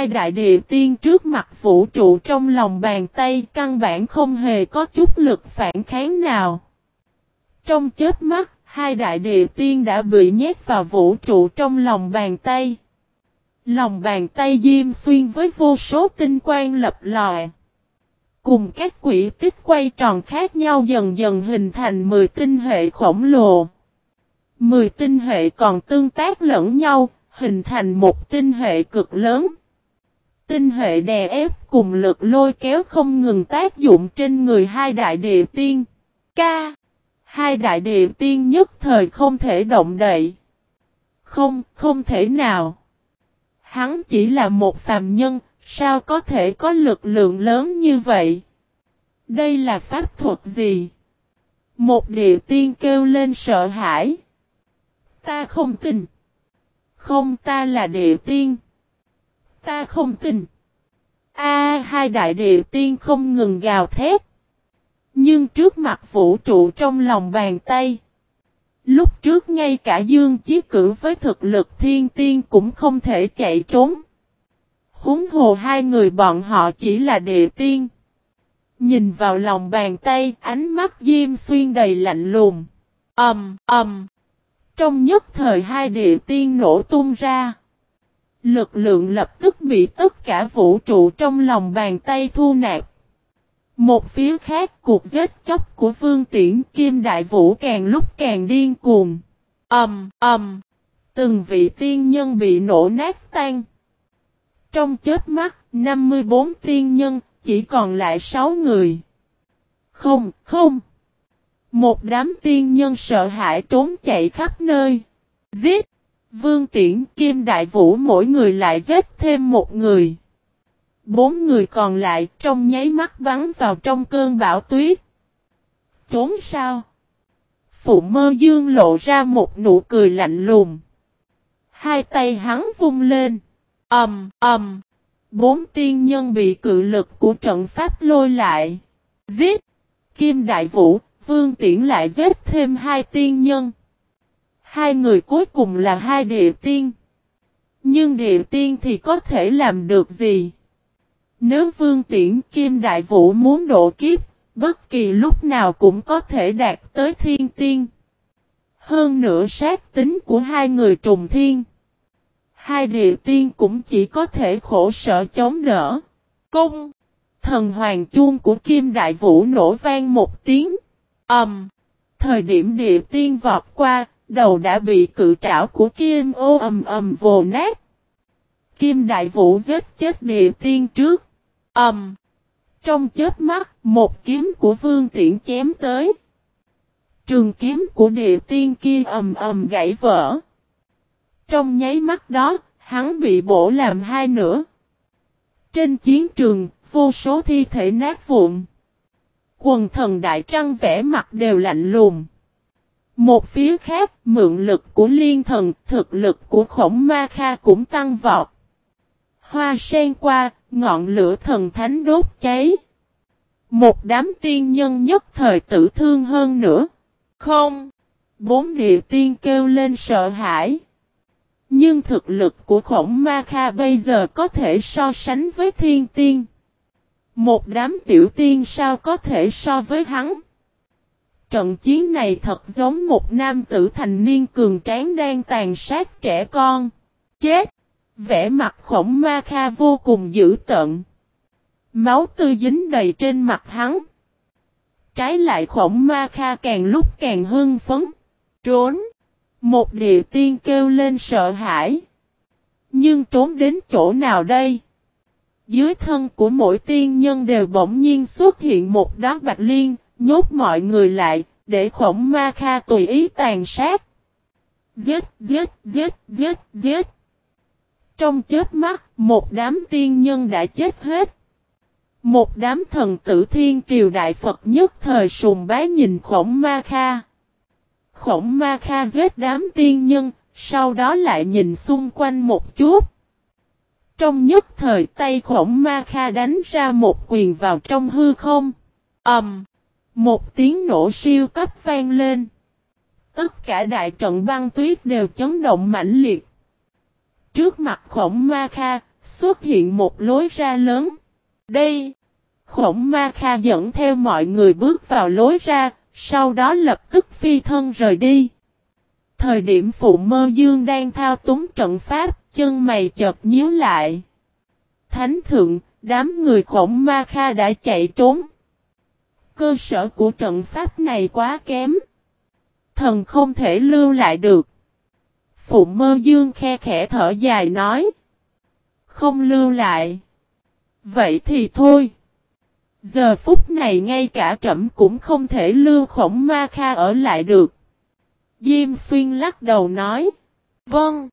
hai đại địa tiên trước mặt vũ trụ trong lòng bàn tay căn bản không hề có chút lực phản kháng nào. Trong chết mắt, hai đại địa tiên đã bị nhét vào vũ trụ trong lòng bàn tay. Lòng bàn tay diêm xuyên với vô số tinh quang lập lòi. Cùng các quỷ tích quay tròn khác nhau dần dần hình thành 10 tinh hệ khổng lồ. 10 tinh hệ còn tương tác lẫn nhau, hình thành một tinh hệ cực lớn. Tinh hệ đè ép cùng lực lôi kéo không ngừng tác dụng trên người hai đại địa tiên. Ca. Hai đại địa tiên nhất thời không thể động đậy. Không, không thể nào. Hắn chỉ là một phàm nhân, sao có thể có lực lượng lớn như vậy? Đây là pháp thuật gì? Một địa tiên kêu lên sợ hãi. Ta không tin. Không ta là địa tiên. Ta không tin. A hai đại địa tiên không ngừng gào thét. Nhưng trước mặt vũ trụ trong lòng bàn tay. Lúc trước ngay cả dương chí cử với thực lực thiên tiên cũng không thể chạy trốn. Húng hồ hai người bọn họ chỉ là địa tiên. Nhìn vào lòng bàn tay ánh mắt diêm xuyên đầy lạnh lùng. Âm, um, ầm. Trong nhất thời hai địa tiên nổ tung ra. Lực lượng lập tức bị tất cả vũ trụ trong lòng bàn tay thu nạp. Một phía khác cuộc giết chóc của Vương Tiễn Kim Đại Vũ càng lúc càng điên cuồng. Ầm, um, ầm. Um, từng vị tiên nhân bị nổ nát tan. Trong chết mắt, 54 tiên nhân, chỉ còn lại 6 người. Không, không. Một đám tiên nhân sợ hãi trốn chạy khắp nơi. Giết! Vương Tiễn Kim Đại Vũ mỗi người lại giết thêm một người. Bốn người còn lại trong nháy mắt bắn vào trong cơn bão tuyết. Trốn sao? Phụ mơ dương lộ ra một nụ cười lạnh lùng. Hai tay hắn vung lên. ầm um, ầm. Um. Bốn tiên nhân bị cự lực của trận pháp lôi lại. Giết! Kim Đại Vũ, Vương Tiễn lại giết thêm hai tiên nhân. Hai người cuối cùng là hai địa tiên. Nhưng địa tiên thì có thể làm được gì? Nếu Vương Tiễn Kim Đại Vũ muốn độ kiếp, bất kỳ lúc nào cũng có thể đạt tới thiên tiên. Hơn nữa sát tính của hai người trùng thiên. Hai địa tiên cũng chỉ có thể khổ sở chống đỡ. Cung! Thần hoàng chuông của Kim Đại Vũ nổ vang một tiếng. ầm Um, thời điểm địa tiên vọt qua, đầu đã bị cự trảo của Kim ô ầm ầm vồ nát. Kim Đại Vũ giết chết địa tiên trước. ầm. Um, trong chết mắt, một kiếm của Vương Tiễn chém tới. Trường kiếm của địa tiên kia ầm ầm gãy vỡ. Trong nháy mắt đó, hắn bị bổ làm hai nửa. Trên chiến trường, vô số thi thể nát vụn. Quần thần đại trăng vẽ mặt đều lạnh lùng. Một phía khác, mượn lực của liên thần, thực lực của khổng ma kha cũng tăng vọt. Hoa sen qua, ngọn lửa thần thánh đốt cháy. Một đám tiên nhân nhất thời tử thương hơn nữa. Không! Bốn địa tiên kêu lên sợ hãi. Nhưng thực lực của khổng ma kha bây giờ có thể so sánh với thiên tiên. Một đám tiểu tiên sao có thể so với hắn. Trận chiến này thật giống một nam tử thành niên cường tráng đang tàn sát trẻ con. Chết! Vẽ mặt khổng ma kha vô cùng dữ tợn. Máu tươi dính đầy trên mặt hắn. Trái lại khổng ma kha càng lúc càng hưng phấn. Trốn! Một địa tiên kêu lên sợ hãi. Nhưng trốn đến chỗ nào đây? Dưới thân của mỗi tiên nhân đều bỗng nhiên xuất hiện một đám bạch liên, nhốt mọi người lại, để khổng ma kha tùy ý tàn sát. Giết, giết, giết, giết, giết. Trong chết mắt, một đám tiên nhân đã chết hết. Một đám thần tử thiên triều đại Phật nhất thời sùng bái nhìn khổng ma kha. Khổng ma kha giết đám tiên nhân, sau đó lại nhìn xung quanh một chút. Trong nhất thời tay khổng ma kha đánh ra một quyền vào trong hư không. ầm, um, một tiếng nổ siêu cấp vang lên. Tất cả đại trận băng tuyết đều chấn động mãnh liệt. Trước mặt khổng ma kha, xuất hiện một lối ra lớn. Đây! Khổng Ma Kha dẫn theo mọi người bước vào lối ra, sau đó lập tức phi thân rời đi. Thời điểm phụ mơ dương đang thao túng trận pháp, chân mày chợt nhíu lại. Thánh thượng, đám người khổng ma kha đã chạy trốn. Cơ sở của trận pháp này quá kém. Thần không thể lưu lại được. Phụ mơ dương khe khẽ thở dài nói. Không lưu lại. Vậy thì thôi. Giờ phút này ngay cả trẫm cũng không thể lưu khổng ma kha ở lại được. Diêm xuyên lắc đầu nói. Vâng.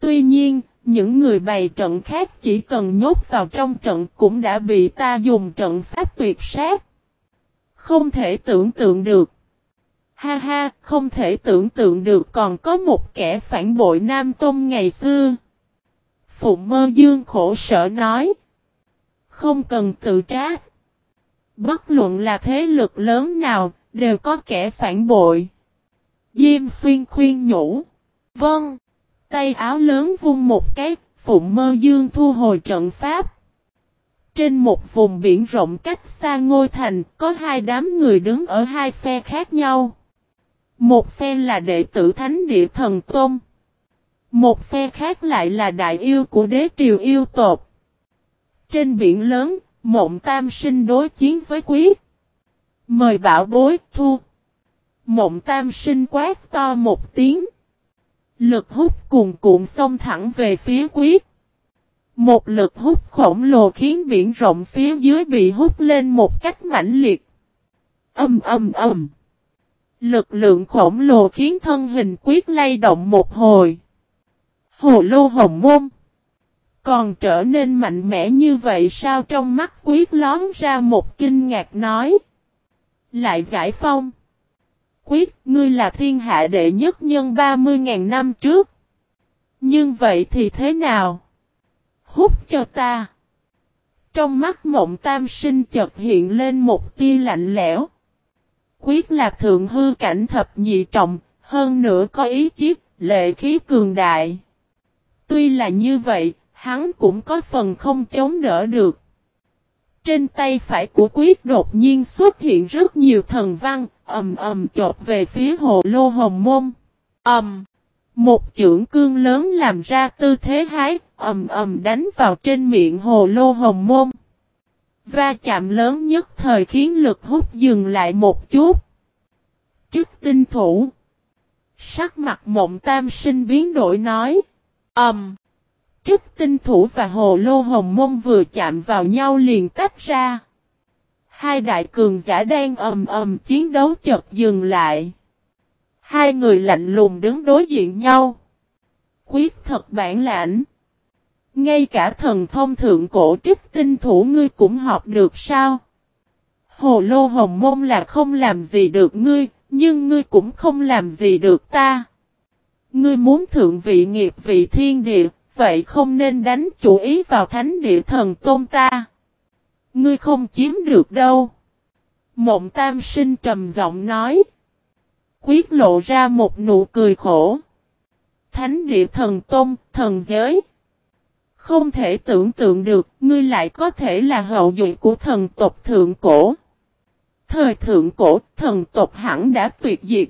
Tuy nhiên, những người bày trận khác chỉ cần nhốt vào trong trận cũng đã bị ta dùng trận pháp tuyệt sát. Không thể tưởng tượng được. Ha ha, không thể tưởng tượng được còn có một kẻ phản bội Nam Tông ngày xưa. phụng mơ dương khổ sở nói. Không cần tự trách. Bất luận là thế lực lớn nào, đều có kẻ phản bội. Diêm xuyên khuyên nhủ. Vâng. Tay áo lớn vung một cái, Phụng Mơ Dương thu hồi trận pháp. Trên một vùng biển rộng cách xa ngôi thành, có hai đám người đứng ở hai phe khác nhau. Một phe là đệ tử Thánh Địa Thần Tôn. Một phe khác lại là đại yêu của đế triều yêu tột. Trên biển lớn, mộng tam sinh đối chiến với quyết. Mời bảo bối thu. Mộng tam sinh quát to một tiếng. Lực hút cuồn cuộn xông thẳng về phía quyết. Một lực hút khổng lồ khiến biển rộng phía dưới bị hút lên một cách mãnh liệt. Âm âm âm. Lực lượng khổng lồ khiến thân hình quyết lay động một hồi. Hồ lô hồng môn. Còn trở nên mạnh mẽ như vậy sao trong mắt quyết lón ra một kinh ngạc nói. Lại giải phong quyết, ngươi là thiên hạ đệ nhất nhân 30.000 năm trước. Nhưng vậy thì thế nào? Hút cho ta. Trong mắt mộng tam sinh chợt hiện lên một tia lạnh lẽo. Quyết là thượng hư cảnh thập nhị trọng, hơn nữa có ý chí, lệ khí cường đại. Tuy là như vậy, hắn cũng có phần không chống đỡ được. Trên tay phải của quyết đột nhiên xuất hiện rất nhiều thần văn, ầm ầm chộp về phía hồ lô hồng môn. Ầm. Một chưởng cương lớn làm ra tư thế hái, ầm ầm đánh vào trên miệng hồ lô hồng môn. Va chạm lớn nhất thời khiến lực hút dừng lại một chút. trước tinh thủ. Sắc mặt mộng tam sinh biến đổi nói. Ầm. trước tinh thủ và hồ lô hồng môn vừa chạm vào nhau liền tách ra. Hai đại cường giả đang ầm ầm chiến đấu chợt dừng lại. Hai người lạnh lùng đứng đối diện nhau. Quyết thật bản lãnh. Ngay cả thần thông thượng cổ trích tinh thủ ngươi cũng học được sao? Hồ lô hồng môn là không làm gì được ngươi, nhưng ngươi cũng không làm gì được ta. Ngươi muốn thượng vị nghiệp vị thiên địa, vậy không nên đánh chủ ý vào thánh địa thần tôn ta. Ngươi không chiếm được đâu. Mộng tam sinh trầm giọng nói. Quyết lộ ra một nụ cười khổ. Thánh địa thần tôn, thần giới. Không thể tưởng tượng được, ngươi lại có thể là hậu duệ của thần tộc thượng cổ. Thời thượng cổ, thần tộc hẳn đã tuyệt diệt.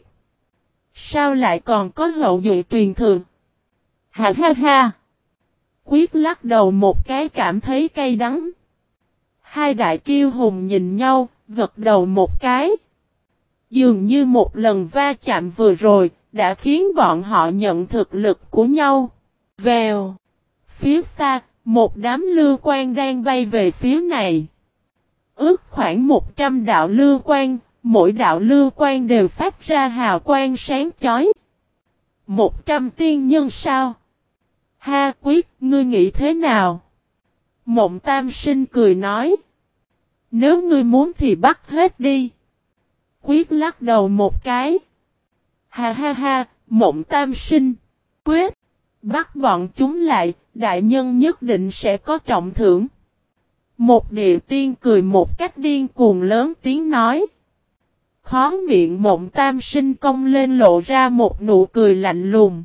Sao lại còn có hậu duệ truyền thường? Ha ha ha! Quyết lắc đầu một cái cảm thấy cay đắng. Hai đại kiêu hùng nhìn nhau, gật đầu một cái. Dường như một lần va chạm vừa rồi, đã khiến bọn họ nhận thực lực của nhau. Vèo. Phía xa, một đám lưu quan đang bay về phía này. Ước khoảng 100 đạo lưu quan, mỗi đạo lưu quan đều phát ra hào quang sáng chói. 100 tiên nhân sao? Ha quyết, ngươi nghĩ thế nào? Mộng tam sinh cười nói. Nếu ngươi muốn thì bắt hết đi. Quyết lắc đầu một cái. Ha ha ha, mộng tam sinh. Quyết. Bắt bọn chúng lại, đại nhân nhất định sẽ có trọng thưởng. Một địa tiên cười một cách điên cuồng lớn tiếng nói. Khó miệng mộng tam sinh công lên lộ ra một nụ cười lạnh lùng.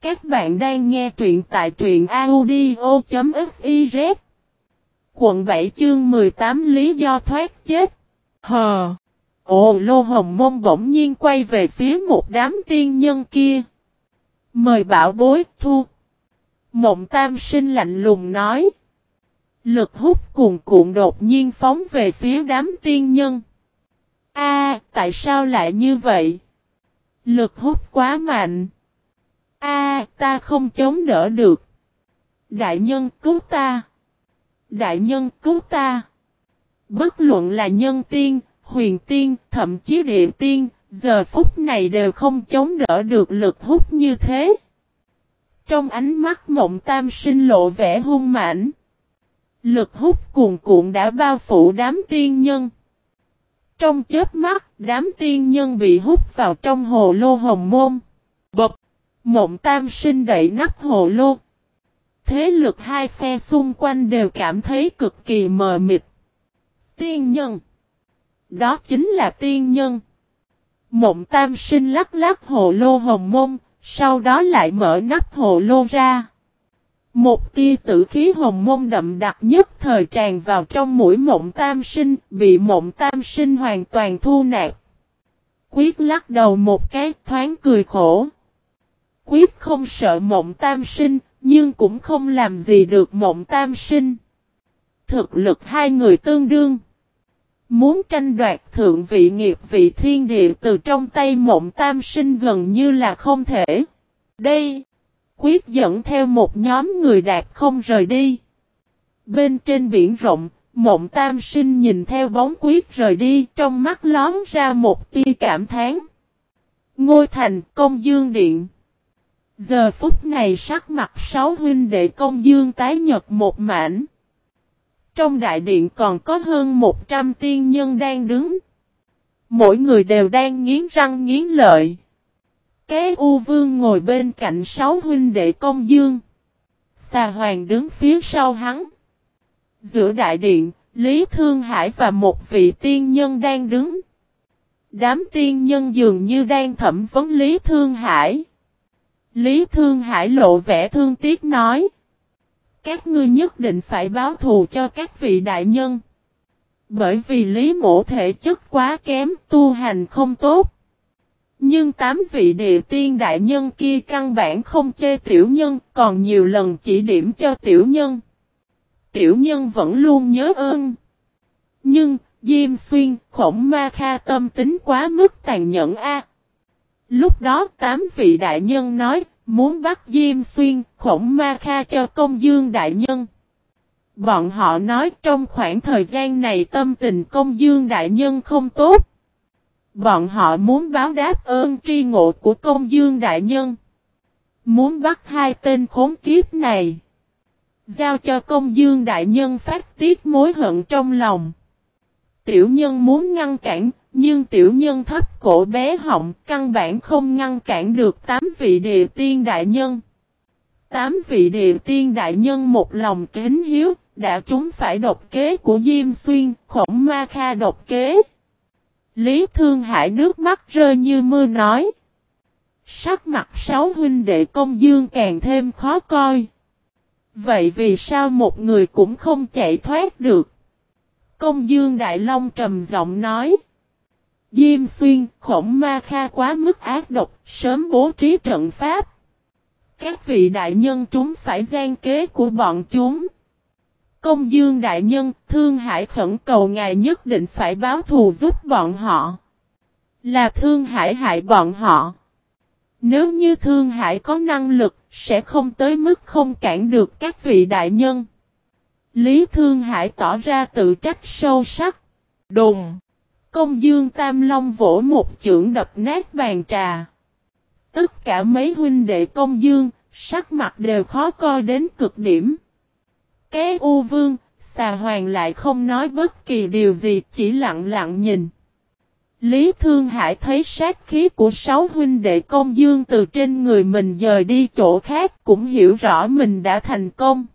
Các bạn đang nghe truyện tại truyện audio.fiz Quận 7 chương 18 lý do thoát chết Hờ Ồ lô hồng mông bỗng nhiên quay về phía một đám tiên nhân kia Mời bảo bối, thu Mộng tam sinh lạnh lùng nói Lực hút cuồn cuộn đột nhiên phóng về phía đám tiên nhân A, tại sao lại như vậy? Lực hút quá mạnh. A, ta không chống đỡ được. Đại nhân cứu ta. Đại nhân cứu ta. Bất luận là nhân tiên, huyền tiên, thậm chí địa tiên, giờ phút này đều không chống đỡ được lực hút như thế. Trong ánh mắt mộng tam sinh lộ vẻ hung mãnh. Lực hút cuồn cuộn đã bao phủ đám tiên nhân. Trong chết mắt, đám tiên nhân bị hút vào trong hồ lô hồng môn. Bập! Mộng tam sinh đẩy nắp hồ lô. Thế lực hai phe xung quanh đều cảm thấy cực kỳ mờ mịt. Tiên nhân! Đó chính là tiên nhân. Mộng tam sinh lắc lắc hồ lô hồng môn, sau đó lại mở nắp hồ lô ra. Một tia tử khí hồng mông đậm đặc nhất thời tràn vào trong mũi mộng tam sinh, bị mộng tam sinh hoàn toàn thu nạp. Quyết lắc đầu một cái thoáng cười khổ. Quyết không sợ mộng tam sinh, nhưng cũng không làm gì được mộng tam sinh. Thực lực hai người tương đương. Muốn tranh đoạt thượng vị nghiệp vị thiên địa từ trong tay mộng tam sinh gần như là không thể. Đây quyết dẫn theo một nhóm người đạt không rời đi. Bên trên biển rộng, mộng tam sinh nhìn theo bóng quyết rời đi trong mắt lón ra một tia cảm thán. Ngôi thành công dương điện. Giờ phút này sắc mặt sáu huynh đệ công dương tái nhật một mảnh. Trong đại điện còn có hơn 100 tiên nhân đang đứng. Mỗi người đều đang nghiến răng nghiến lợi. Kế U Vương ngồi bên cạnh sáu huynh đệ công dương. Xà Hoàng đứng phía sau hắn. Giữa đại điện, Lý Thương Hải và một vị tiên nhân đang đứng. Đám tiên nhân dường như đang thẩm vấn Lý Thương Hải. Lý Thương Hải lộ vẻ thương tiếc nói. Các ngươi nhất định phải báo thù cho các vị đại nhân. Bởi vì Lý mổ thể chất quá kém, tu hành không tốt. Nhưng tám vị địa tiên đại nhân kia căn bản không chê tiểu nhân, còn nhiều lần chỉ điểm cho tiểu nhân. Tiểu nhân vẫn luôn nhớ ơn. Nhưng, Diêm Xuyên, khổng ma kha tâm tính quá mức tàn nhẫn a. Lúc đó tám vị đại nhân nói, muốn bắt Diêm Xuyên, khổng ma kha cho công dương đại nhân. Bọn họ nói trong khoảng thời gian này tâm tình công dương đại nhân không tốt. Bọn họ muốn báo đáp ơn tri ngộ của công dương đại nhân. Muốn bắt hai tên khốn kiếp này. Giao cho công dương đại nhân phát tiết mối hận trong lòng. Tiểu nhân muốn ngăn cản, nhưng tiểu nhân thấp cổ bé họng, căn bản không ngăn cản được tám vị địa tiên đại nhân. Tám vị địa tiên đại nhân một lòng kính hiếu, đã trúng phải độc kế của Diêm Xuyên, khổng ma kha độc kế. Lý Thương Hải nước mắt rơi như mưa nói. Sắc mặt sáu huynh đệ công dương càng thêm khó coi. Vậy vì sao một người cũng không chạy thoát được? Công dương Đại Long trầm giọng nói. Diêm xuyên, khổng ma kha quá mức ác độc, sớm bố trí trận pháp. Các vị đại nhân chúng phải gian kế của bọn chúng. Công dương đại nhân, Thương Hải khẩn cầu ngài nhất định phải báo thù giúp bọn họ. Là Thương Hải hại bọn họ. Nếu như Thương Hải có năng lực, sẽ không tới mức không cản được các vị đại nhân. Lý Thương Hải tỏ ra tự trách sâu sắc. Đùng! Công dương Tam Long vỗ một chưởng đập nát bàn trà. Tất cả mấy huynh đệ công dương, sắc mặt đều khó coi đến cực điểm. Cái U Vương, xà hoàng lại không nói bất kỳ điều gì, chỉ lặng lặng nhìn. Lý Thương Hải thấy sát khí của sáu huynh đệ công dương từ trên người mình dời đi chỗ khác cũng hiểu rõ mình đã thành công.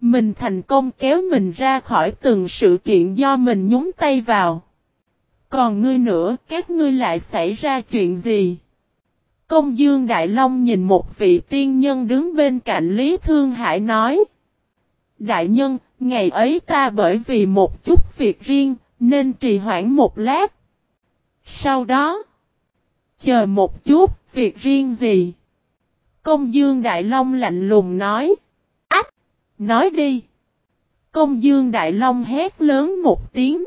Mình thành công kéo mình ra khỏi từng sự kiện do mình nhúng tay vào. Còn ngươi nữa, các ngươi lại xảy ra chuyện gì? Công dương Đại Long nhìn một vị tiên nhân đứng bên cạnh Lý Thương Hải nói. Đại nhân, ngày ấy ta bởi vì một chút việc riêng, nên trì hoãn một lát. Sau đó, chờ một chút, việc riêng gì? Công dương Đại Long lạnh lùng nói. Ách! Nói đi! Công dương Đại Long hét lớn một tiếng.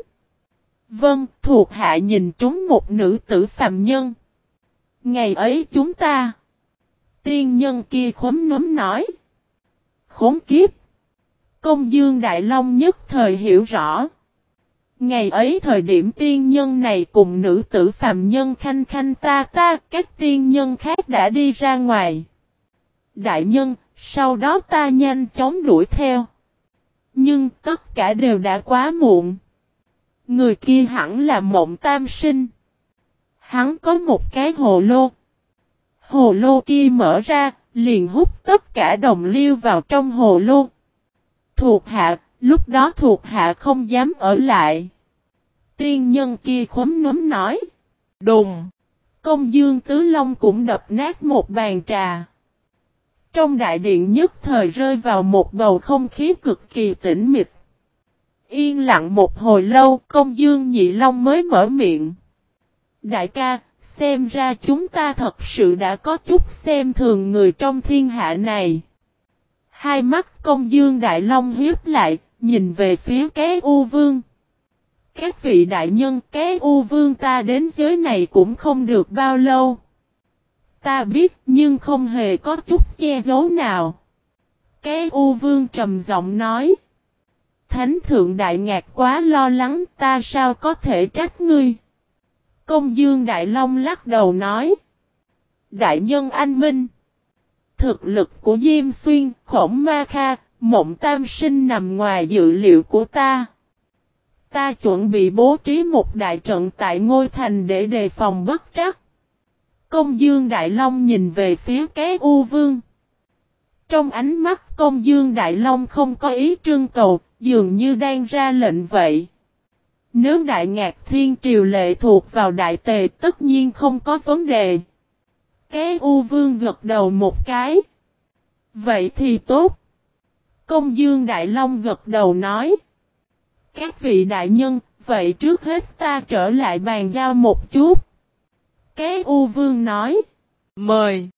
Vâng, thuộc hạ nhìn trúng một nữ tử phàm nhân. Ngày ấy chúng ta. Tiên nhân kia khốn nấm nói. Khốn kiếp. Công dương Đại Long nhất thời hiểu rõ. Ngày ấy thời điểm tiên nhân này cùng nữ tử phàm nhân khanh khanh ta ta, các tiên nhân khác đã đi ra ngoài. Đại nhân, sau đó ta nhanh chóng đuổi theo. Nhưng tất cả đều đã quá muộn. Người kia hẳn là mộng tam sinh. Hắn có một cái hồ lô. Hồ lô kia mở ra, liền hút tất cả đồng liêu vào trong hồ lô. Thuộc hạ, lúc đó thuộc hạ không dám ở lại. Tiên nhân kia khóm núm nói. Đùng! Công dương Tứ Long cũng đập nát một bàn trà. Trong đại điện nhất thời rơi vào một bầu không khí cực kỳ tĩnh mịch. Yên lặng một hồi lâu, công dương nhị long mới mở miệng. Đại ca, xem ra chúng ta thật sự đã có chút xem thường người trong thiên hạ này. Hai mắt công dương đại long hiếp lại, nhìn về phía cái u vương. Các vị đại nhân cái u vương ta đến giới này cũng không được bao lâu. Ta biết nhưng không hề có chút che giấu nào. Cái u vương trầm giọng nói. Thánh thượng đại ngạc quá lo lắng ta sao có thể trách ngươi. Công dương đại long lắc đầu nói. Đại nhân anh minh. Thực lực của Diêm Xuyên, khổng ma kha, mộng tam sinh nằm ngoài dự liệu của ta. Ta chuẩn bị bố trí một đại trận tại ngôi thành để đề phòng bất trắc. Công dương Đại Long nhìn về phía cái U Vương. Trong ánh mắt công dương Đại Long không có ý trưng cầu, dường như đang ra lệnh vậy. Nếu Đại Ngạc Thiên Triều lệ thuộc vào Đại Tề tất nhiên không có vấn đề. Cái U Vương gật đầu một cái. Vậy thì tốt. Công dương Đại Long gật đầu nói. Các vị đại nhân, vậy trước hết ta trở lại bàn giao một chút. Cái U Vương nói. Mời.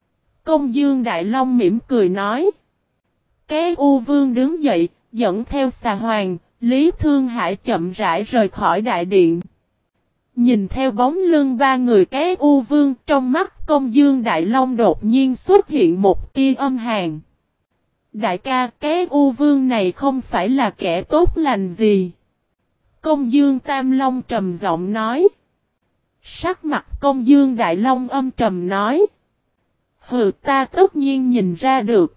Công Dương Đại Long mỉm cười nói. Cái U Vương đứng dậy, dẫn theo xà hoàng, Lý Thương Hải chậm rãi rời khỏi đại điện. Nhìn theo bóng lưng ba người cái U Vương trong mắt công dương Đại Long đột nhiên xuất hiện một tia âm hàn. Đại ca cái U Vương này không phải là kẻ tốt lành gì. Công dương Tam Long trầm giọng nói. Sắc mặt công dương Đại Long âm trầm nói. Hừ ta tất nhiên nhìn ra được.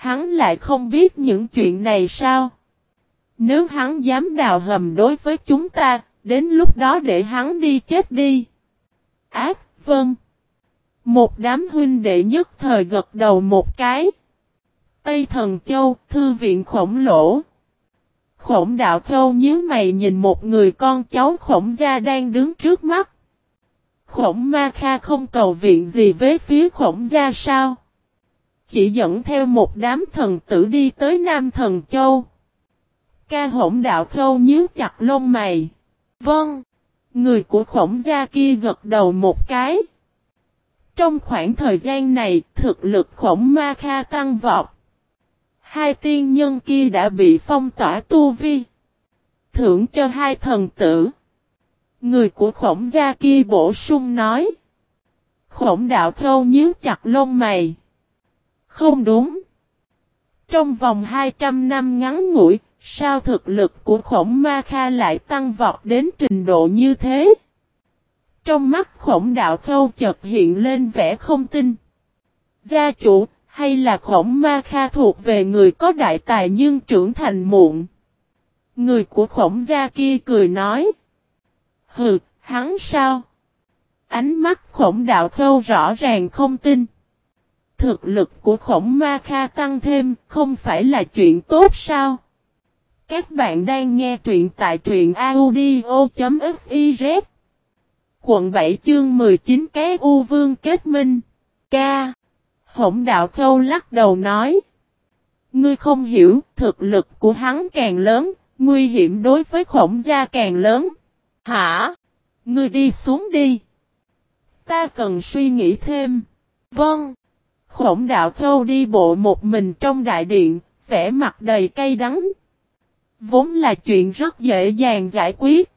Hắn lại không biết những chuyện này sao? Nếu hắn dám đào hầm đối với chúng ta, đến lúc đó để hắn đi chết đi. Ác, vâng. Một đám huynh đệ nhất thời gật đầu một cái. Tây Thần Châu, thư viện khổng lỗ. Khổng đạo khâu nhíu mày nhìn một người con cháu khổng gia đang đứng trước mắt. Khổng ma kha không cầu viện gì với phía khổng gia sao? Chỉ dẫn theo một đám thần tử đi tới Nam Thần Châu. Ca hỗn đạo khâu nhíu chặt lông mày. Vâng. Người của khổng gia kia gật đầu một cái. Trong khoảng thời gian này, thực lực khổng ma kha tăng vọt. Hai tiên nhân kia đã bị phong tỏa tu vi. Thưởng cho hai thần tử. Người của khổng gia kia bổ sung nói. Khổng đạo khâu nhíu chặt lông mày. Không đúng. Trong vòng 200 năm ngắn ngủi, sao thực lực của khổng ma kha lại tăng vọt đến trình độ như thế? Trong mắt khổng đạo khâu chợt hiện lên vẻ không tin. Gia chủ, hay là khổng ma kha thuộc về người có đại tài nhưng trưởng thành muộn? Người của khổng gia kia cười nói. Hừ, hắn sao? Ánh mắt khổng đạo khâu rõ ràng không tin. Thực lực của khổng ma kha tăng thêm không phải là chuyện tốt sao? Các bạn đang nghe truyện tại truyện audio.fiz Quận 7 chương 19 cái U Vương kết minh. Ca. Hổng đạo khâu lắc đầu nói. Ngươi không hiểu, thực lực của hắn càng lớn, nguy hiểm đối với khổng gia càng lớn. Hả? Ngươi đi xuống đi. Ta cần suy nghĩ thêm. Vâng. Khổng đạo khâu đi bộ một mình trong đại điện, vẻ mặt đầy cay đắng. Vốn là chuyện rất dễ dàng giải quyết.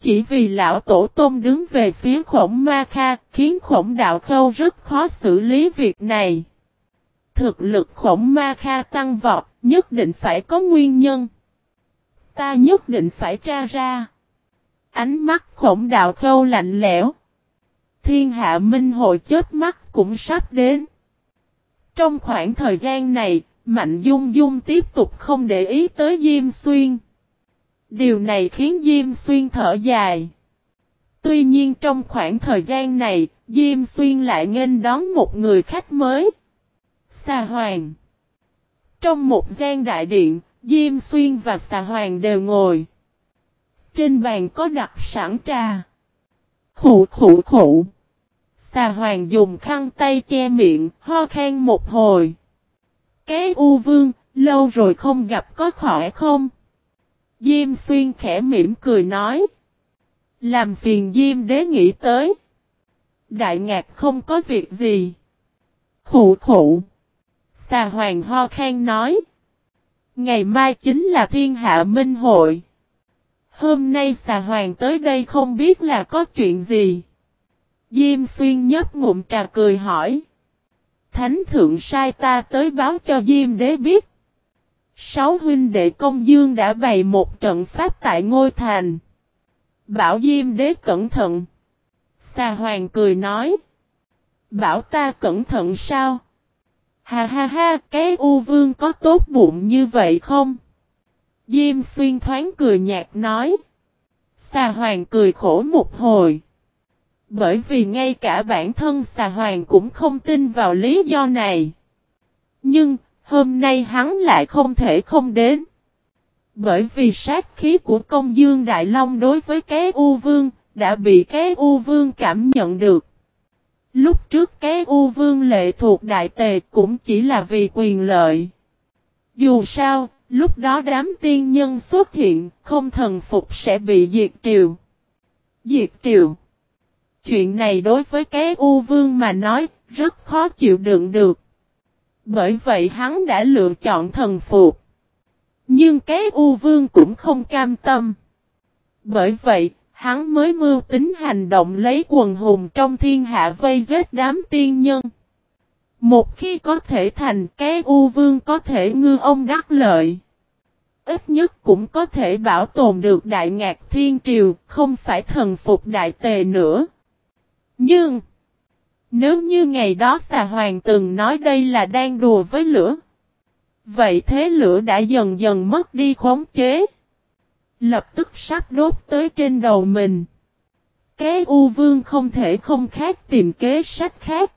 Chỉ vì lão tổ tôm đứng về phía khổng ma kha, khiến khổng đạo khâu rất khó xử lý việc này. Thực lực khổng ma kha tăng vọt, nhất định phải có nguyên nhân. Ta nhất định phải tra ra. Ánh mắt khổng đạo khâu lạnh lẽo. Thiên hạ minh hội chết mắt cũng sắp đến. Trong khoảng thời gian này, Mạnh Dung Dung tiếp tục không để ý tới Diêm Xuyên. Điều này khiến Diêm Xuyên thở dài. Tuy nhiên trong khoảng thời gian này, Diêm Xuyên lại nghênh đón một người khách mới. Xà Hoàng Trong một gian đại điện, Diêm Xuyên và Xà Hoàng đều ngồi. Trên bàn có đặt sẵn trà. Khủ khủ khủ. Xà Hoàng dùng khăn tay che miệng, ho khen một hồi. Cái U Vương, lâu rồi không gặp có khỏe không? Diêm xuyên khẽ mỉm cười nói. Làm phiền Diêm đế nghĩ tới. Đại ngạc không có việc gì. Khủ khủ. Xà hoàng ho khen nói. Ngày mai chính là thiên hạ minh hội. Hôm nay xà hoàng tới đây không biết là có chuyện gì. Diêm xuyên nhấp ngụm trà cười hỏi. Thánh thượng sai ta tới báo cho Diêm đế biết. Sáu huynh đệ công dương đã bày một trận pháp tại ngôi thành. Bảo Diêm đế cẩn thận. Xà hoàng cười nói. Bảo ta cẩn thận sao? Ha ha ha, cái U vương có tốt bụng như vậy không? Diêm xuyên thoáng cười nhạt nói. Xà hoàng cười khổ một hồi. Bởi vì ngay cả bản thân xà hoàng cũng không tin vào lý do này. Nhưng, hôm nay hắn lại không thể không đến. Bởi vì sát khí của công dương Đại Long đối với cái U Vương, đã bị cái U Vương cảm nhận được. Lúc trước cái U Vương lệ thuộc Đại Tề cũng chỉ là vì quyền lợi. Dù sao, lúc đó đám tiên nhân xuất hiện, không thần phục sẽ bị diệt triều. Diệt triều. Chuyện này đối với cái U Vương mà nói, rất khó chịu đựng được. Bởi vậy hắn đã lựa chọn thần phục. Nhưng cái U Vương cũng không cam tâm. Bởi vậy, hắn mới mưu tính hành động lấy quần hùng trong thiên hạ vây giết đám tiên nhân. Một khi có thể thành cái U Vương có thể ngư ông đắc lợi. Ít nhất cũng có thể bảo tồn được Đại Ngạc Thiên Triều, không phải thần phục Đại Tề nữa. Nhưng, nếu như ngày đó xà hoàng từng nói đây là đang đùa với lửa, vậy thế lửa đã dần dần mất đi khống chế. Lập tức sắp đốt tới trên đầu mình. Cái U Vương không thể không khác tìm kế sách khác.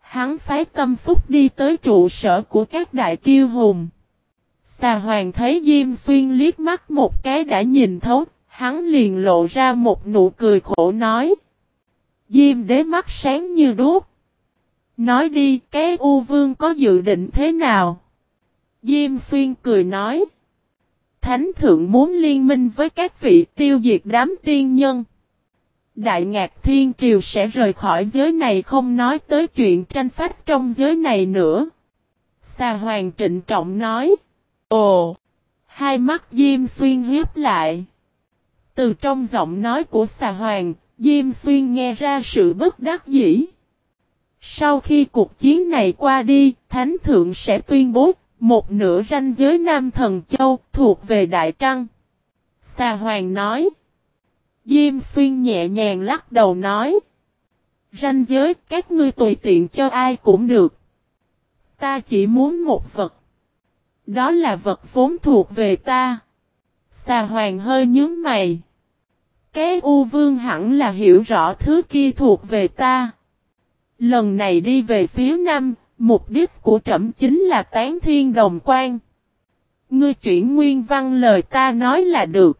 Hắn phái tâm phúc đi tới trụ sở của các đại kiêu hùng. Xà hoàng thấy Diêm Xuyên liếc mắt một cái đã nhìn thấu, hắn liền lộ ra một nụ cười khổ nói. Diêm đế mắt sáng như đuốc. Nói đi, cái U Vương có dự định thế nào? Diêm xuyên cười nói. Thánh thượng muốn liên minh với các vị tiêu diệt đám tiên nhân. Đại ngạc thiên triều sẽ rời khỏi giới này không nói tới chuyện tranh phách trong giới này nữa. Xà hoàng trịnh trọng nói. Ồ! Hai mắt Diêm xuyên hiếp lại. Từ trong giọng nói của xà hoàng, Diêm xuyên nghe ra sự bất đắc dĩ. Sau khi cuộc chiến này qua đi, Thánh Thượng sẽ tuyên bố một nửa ranh giới Nam Thần Châu thuộc về Đại Trăng. Xà Hoàng nói. Diêm xuyên nhẹ nhàng lắc đầu nói. Ranh giới các ngươi tùy tiện cho ai cũng được. Ta chỉ muốn một vật. Đó là vật vốn thuộc về ta. Xà Hoàng hơi nhướng mày. Cái U Vương hẳn là hiểu rõ thứ kia thuộc về ta. Lần này đi về phía Nam, mục đích của trẫm chính là tán thiên đồng quan. Ngươi chuyển nguyên văn lời ta nói là được.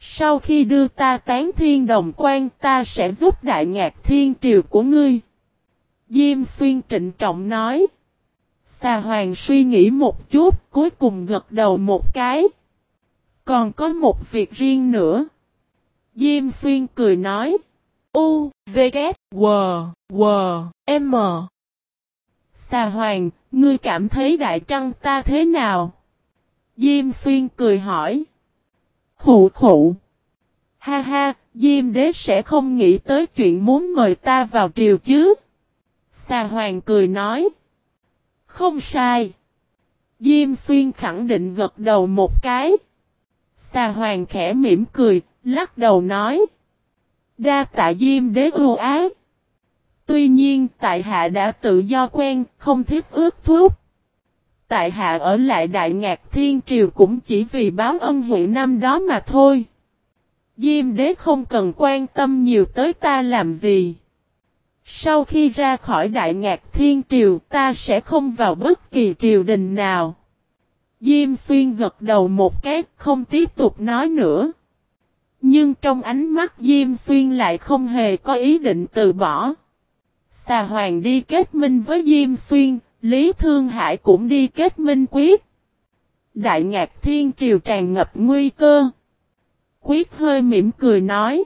Sau khi đưa ta tán thiên đồng quan ta sẽ giúp đại ngạc thiên triều của ngươi. Diêm xuyên trịnh trọng nói. Xà hoàng suy nghĩ một chút cuối cùng gật đầu một cái. Còn có một việc riêng nữa. Diêm xuyên cười nói. U, V, K, W, W, M. Xà hoàng, ngươi cảm thấy đại trăng ta thế nào? Diêm xuyên cười hỏi. Khủ khủ. Ha ha, Diêm đế sẽ không nghĩ tới chuyện muốn mời ta vào triều chứ. Xà hoàng cười nói. Không sai. Diêm xuyên khẳng định gật đầu một cái. Xà hoàng khẽ mỉm cười, lắc đầu nói. Đa tạ Diêm đế ưu ái. Tuy nhiên, tại hạ đã tự do quen, không thiết ước thuốc. Tại hạ ở lại Đại Ngạc Thiên Triều cũng chỉ vì báo ân huyện năm đó mà thôi. Diêm đế không cần quan tâm nhiều tới ta làm gì. Sau khi ra khỏi Đại Ngạc Thiên Triều ta sẽ không vào bất kỳ triều đình nào. Diêm xuyên gật đầu một cái không tiếp tục nói nữa. Nhưng trong ánh mắt Diêm xuyên lại không hề có ý định từ bỏ. Xà Hoàng đi kết minh với Diêm Xuyên, Lý Thương Hải cũng đi kết minh quyết. Đại Ngạc Thiên Triều tràn ngập nguy cơ. Quyết hơi mỉm cười nói.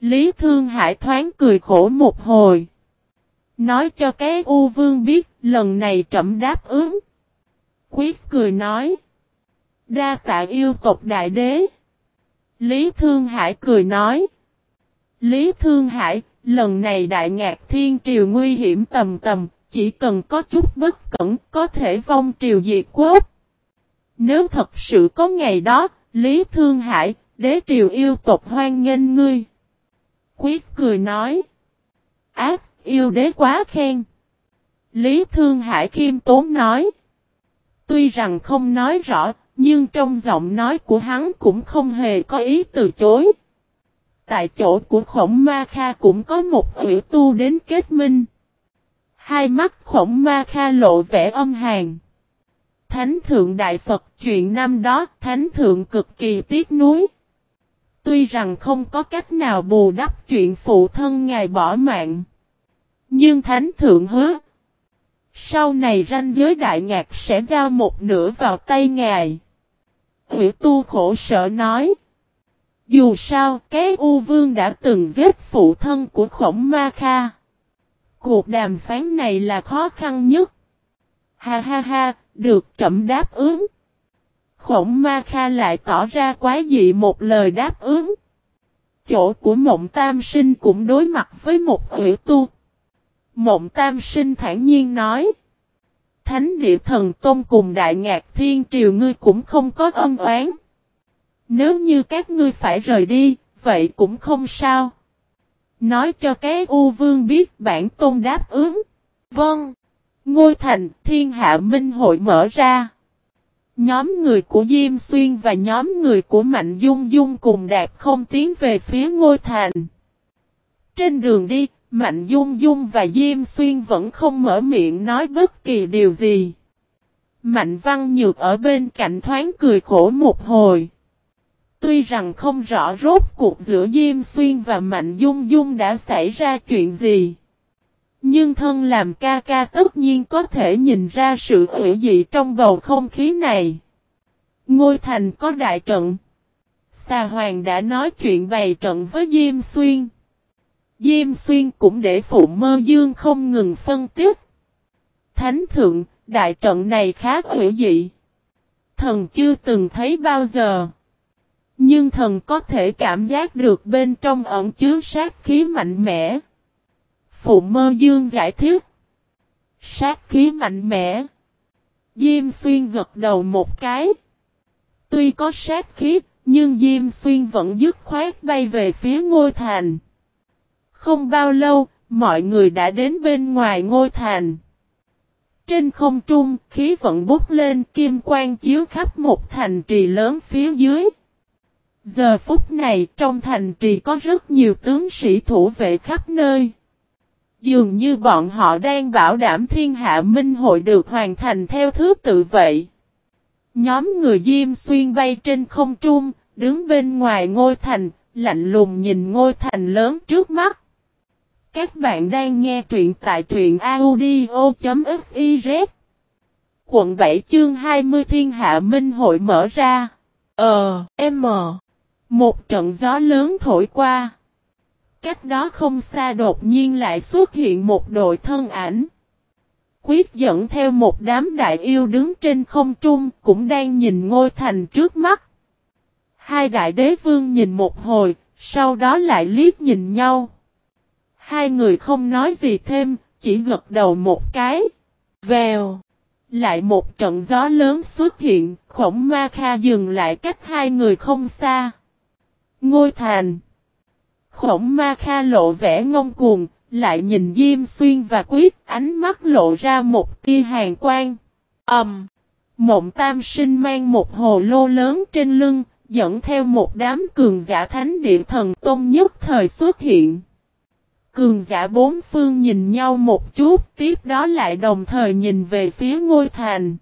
Lý Thương Hải thoáng cười khổ một hồi. Nói cho cái U Vương biết lần này trẫm đáp ứng. Quyết cười nói. Đa tạ yêu tộc đại đế. Lý Thương Hải cười nói. Lý Thương Hải, lần này đại ngạc thiên triều nguy hiểm tầm tầm, chỉ cần có chút bất cẩn có thể vong triều diệt quốc. Nếu thật sự có ngày đó, Lý Thương Hải, đế triều yêu tộc hoan nghênh ngươi. Quyết cười nói. Ác, yêu đế quá khen. Lý Thương Hải khiêm tốn nói. Tuy rằng không nói rõ, nhưng trong giọng nói của hắn cũng không hề có ý từ chối. Tại chỗ của khổng ma kha cũng có một ủy tu đến kết minh. Hai mắt khổng ma kha lộ vẻ âm hàn. Thánh thượng Đại Phật, chuyện năm đó, thánh thượng cực kỳ tiếc nuối. Tuy rằng không có cách nào bù đắp chuyện phụ thân ngài bỏ mạng. Nhưng thánh thượng hứa. Sau này ranh giới đại ngạc sẽ giao một nửa vào tay ngài. Hủy tu khổ sở nói. Dù sao, cái U Vương đã từng giết phụ thân của khổng ma kha. Cuộc đàm phán này là khó khăn nhất. Ha ha ha, được chậm đáp ứng. Khổng ma kha lại tỏ ra quá dị một lời đáp ứng. Chỗ của mộng tam sinh cũng đối mặt với một hủy tu. Mộng tam sinh thản nhiên nói. Thánh địa thần tôn cùng đại ngạc thiên triều ngươi cũng không có ân oán. Nếu như các ngươi phải rời đi, vậy cũng không sao. Nói cho cái U Vương biết bản tôn đáp ứng. Vâng. Ngôi thành thiên hạ minh hội mở ra. Nhóm người của Diêm Xuyên và nhóm người của Mạnh Dung Dung cùng đạp không tiến về phía ngôi thành. Trên đường đi, Mạnh Dung Dung và Diêm Xuyên vẫn không mở miệng nói bất kỳ điều gì. Mạnh Văn Nhược ở bên cạnh thoáng cười khổ một hồi. Tuy rằng không rõ rốt cuộc giữa Diêm Xuyên và Mạnh Dung Dung đã xảy ra chuyện gì. Nhưng thân làm ca ca tất nhiên có thể nhìn ra sự hữu dị trong bầu không khí này. Ngôi thành có đại trận. Xà Hoàng đã nói chuyện bày trận với Diêm Xuyên. Diêm Xuyên cũng để phụ mơ dương không ngừng phân tích. Thánh thượng, đại trận này khá hữu dị. Thần chưa từng thấy bao giờ. Nhưng thần có thể cảm giác được bên trong ẩn chứa sát khí mạnh mẽ. Phụ mơ dương giải thích. Sát khí mạnh mẽ. Diêm xuyên gật đầu một cái. Tuy có sát khí, nhưng Diêm xuyên vẫn dứt khoát bay về phía ngôi thành. Không bao lâu, mọi người đã đến bên ngoài ngôi thành. Trên không trung, khí vận bút lên kim quang chiếu khắp một thành trì lớn phía dưới. Giờ phút này trong thành trì có rất nhiều tướng sĩ thủ vệ khắp nơi. Dường như bọn họ đang bảo đảm thiên hạ minh hội được hoàn thành theo thứ tự vậy. Nhóm người Diêm Xuyên bay trên không trung, đứng bên ngoài ngôi thành, lạnh lùng nhìn ngôi thành lớn trước mắt. Các bạn đang nghe truyện tại truyện audio.fiz Quận 7 chương 20 Thiên Hạ Minh Hội mở ra. Ờ, M. Một trận gió lớn thổi qua. Cách đó không xa đột nhiên lại xuất hiện một đội thân ảnh. Quyết dẫn theo một đám đại yêu đứng trên không trung cũng đang nhìn ngôi thành trước mắt. Hai đại đế vương nhìn một hồi, sau đó lại liếc nhìn nhau. Hai người không nói gì thêm, chỉ gật đầu một cái. Vèo. Lại một trận gió lớn xuất hiện, khổng ma kha dừng lại cách hai người không xa. Ngôi thành. Khổng ma kha lộ vẻ ngông cuồng, lại nhìn Diêm Xuyên và Quyết, ánh mắt lộ ra một tia hàng quang. Ầm. Um, Mộng Tam Sinh mang một hồ lô lớn trên lưng, dẫn theo một đám cường giả thánh địa thần tôn nhất thời xuất hiện. Cường giả bốn phương nhìn nhau một chút, tiếp đó lại đồng thời nhìn về phía ngôi thành.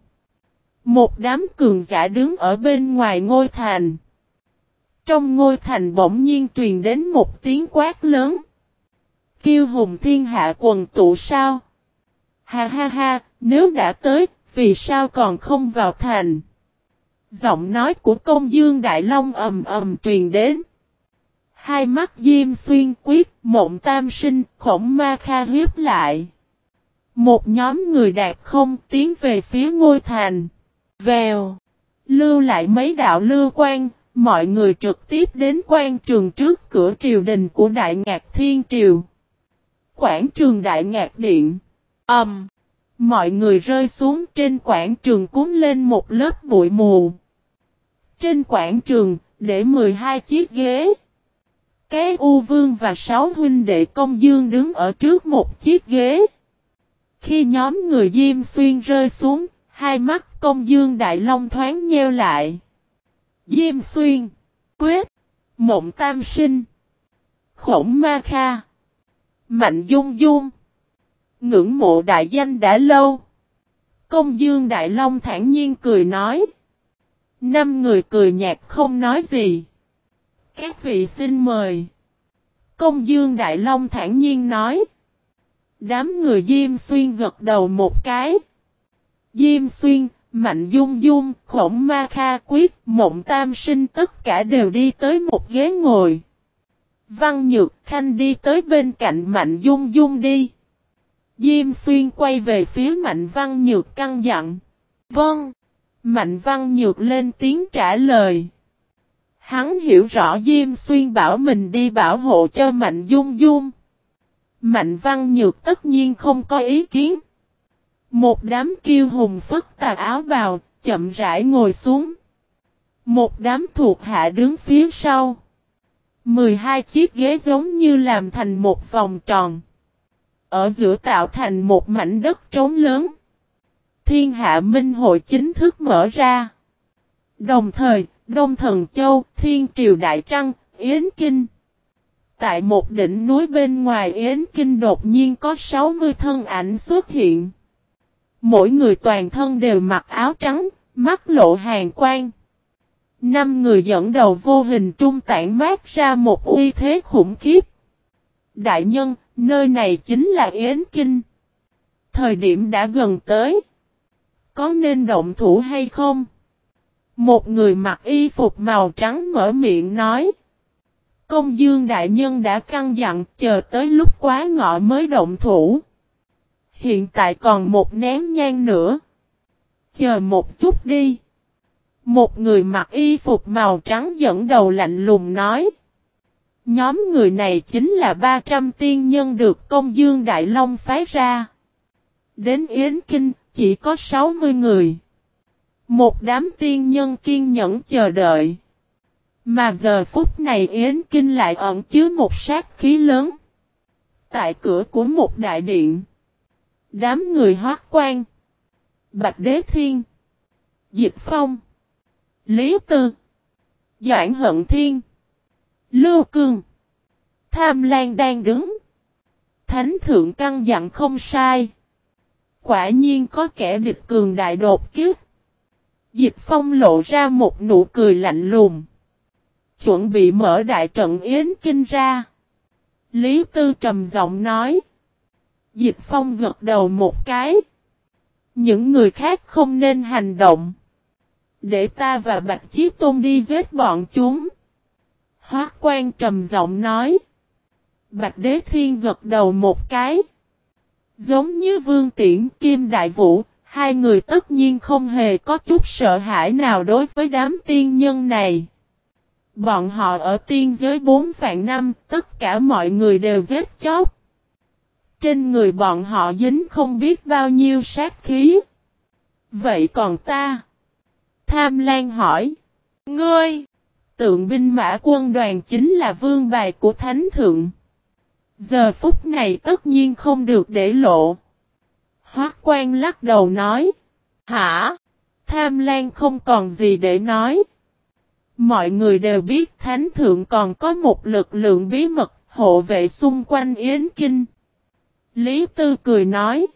Một đám cường giả đứng ở bên ngoài ngôi thành. Trong ngôi thành bỗng nhiên truyền đến một tiếng quát lớn. Kiêu hùng thiên hạ quần tụ sao? Ha ha ha, nếu đã tới, vì sao còn không vào thành? Giọng nói của công dương Đại Long ầm ầm truyền đến. Hai mắt diêm xuyên quyết, mộng tam sinh, khổng ma kha hiếp lại. Một nhóm người đạt không tiến về phía ngôi thành. Vèo. Lưu lại mấy đạo lưu quan, mọi người trực tiếp đến quan trường trước cửa triều đình của Đại Ngạc Thiên Triều. Quảng trường Đại Ngạc Điện. âm Um, mọi người rơi xuống trên quảng trường cuốn lên một lớp bụi mù. Trên quảng trường, để 12 chiếc ghế. Cái U Vương và sáu huynh đệ công dương đứng ở trước một chiếc ghế. Khi nhóm người Diêm Xuyên rơi xuống, hai mắt công dương Đại Long thoáng nheo lại. Diêm Xuyên, Quyết, Mộng Tam Sinh, Khổng Ma Kha, Mạnh Dung Dung, ngưỡng mộ đại danh đã lâu. Công dương Đại Long thản nhiên cười nói. Năm người cười nhạt không nói gì. Các vị xin mời. Công dương Đại Long thản nhiên nói. Đám người Diêm Xuyên gật đầu một cái. Diêm Xuyên, Mạnh Dung Dung, Khổng Ma Kha Quyết, Mộng Tam Sinh tất cả đều đi tới một ghế ngồi. Văn Nhược Khanh đi tới bên cạnh Mạnh Dung Dung đi. Diêm Xuyên quay về phía Mạnh Văn Nhược căng dặn. Vâng. Mạnh Văn Nhược lên tiếng trả lời. Hắn hiểu rõ Diêm Xuyên bảo mình đi bảo hộ cho Mạnh Dung Dung. Mạnh Văn Nhược tất nhiên không có ý kiến. Một đám kiêu hùng phức tà áo bào, chậm rãi ngồi xuống. Một đám thuộc hạ đứng phía sau. 12 chiếc ghế giống như làm thành một vòng tròn. Ở giữa tạo thành một mảnh đất trống lớn. Thiên hạ minh hội chính thức mở ra. Đồng thời, Đông Thần Châu, Thiên Triều Đại Trăng, Yến Kinh. Tại một đỉnh núi bên ngoài Yến Kinh đột nhiên có 60 thân ảnh xuất hiện. Mỗi người toàn thân đều mặc áo trắng, mắt lộ hàng quang. Năm người dẫn đầu vô hình trung tản mát ra một uy thế khủng khiếp. Đại nhân, nơi này chính là Yến Kinh. Thời điểm đã gần tới. Có nên động thủ hay không? Một người mặc y phục màu trắng mở miệng nói. Công dương đại nhân đã căng dặn, chờ tới lúc quá ngọ mới động thủ. Hiện tại còn một ném nhang nữa. Chờ một chút đi. Một người mặc y phục màu trắng dẫn đầu lạnh lùng nói. Nhóm người này chính là 300 tiên nhân được công dương Đại Long phái ra. Đến Yến Kinh, chỉ có 60 người. Một đám tiên nhân kiên nhẫn chờ đợi. Mà giờ phút này Yến Kinh lại ẩn chứa một sát khí lớn. Tại cửa của một đại điện. Đám người hoác quan. Bạch Đế Thiên. Dịch Phong. Lý Tư. Doãn Hận Thiên. Lưu Cương. Tham Lan đang đứng. Thánh thượng căn dặn không sai. Quả nhiên có kẻ địch cường đại đột kiếp. Dịch phong lộ ra một nụ cười lạnh lùng. chuẩn bị mở đại trận yến kinh ra. Lý Tư trầm giọng nói. Dịch Phong gật đầu một cái. Những người khác không nên hành động. Để ta và Bạch Chiếc Tôn đi giết bọn chúng. Hoác quan trầm giọng nói. Bạch Đế Thiên gật đầu một cái. Giống như Vương Tiễn Kim Đại Vũ, hai người tất nhiên không hề có chút sợ hãi nào đối với đám tiên nhân này. Bọn họ ở tiên giới bốn vạn năm, tất cả mọi người đều giết chóc. Trên người bọn họ dính không biết bao nhiêu sát khí. Vậy còn ta? Tham Lan hỏi. Ngươi! Tượng binh mã quân đoàn chính là vương bài của Thánh Thượng. Giờ phút này tất nhiên không được để lộ. Hoác quan lắc đầu nói. Hả? Tham Lan không còn gì để nói. Mọi người đều biết Thánh Thượng còn có một lực lượng bí mật hộ vệ xung quanh Yến Kinh. Lý Tư cười nói.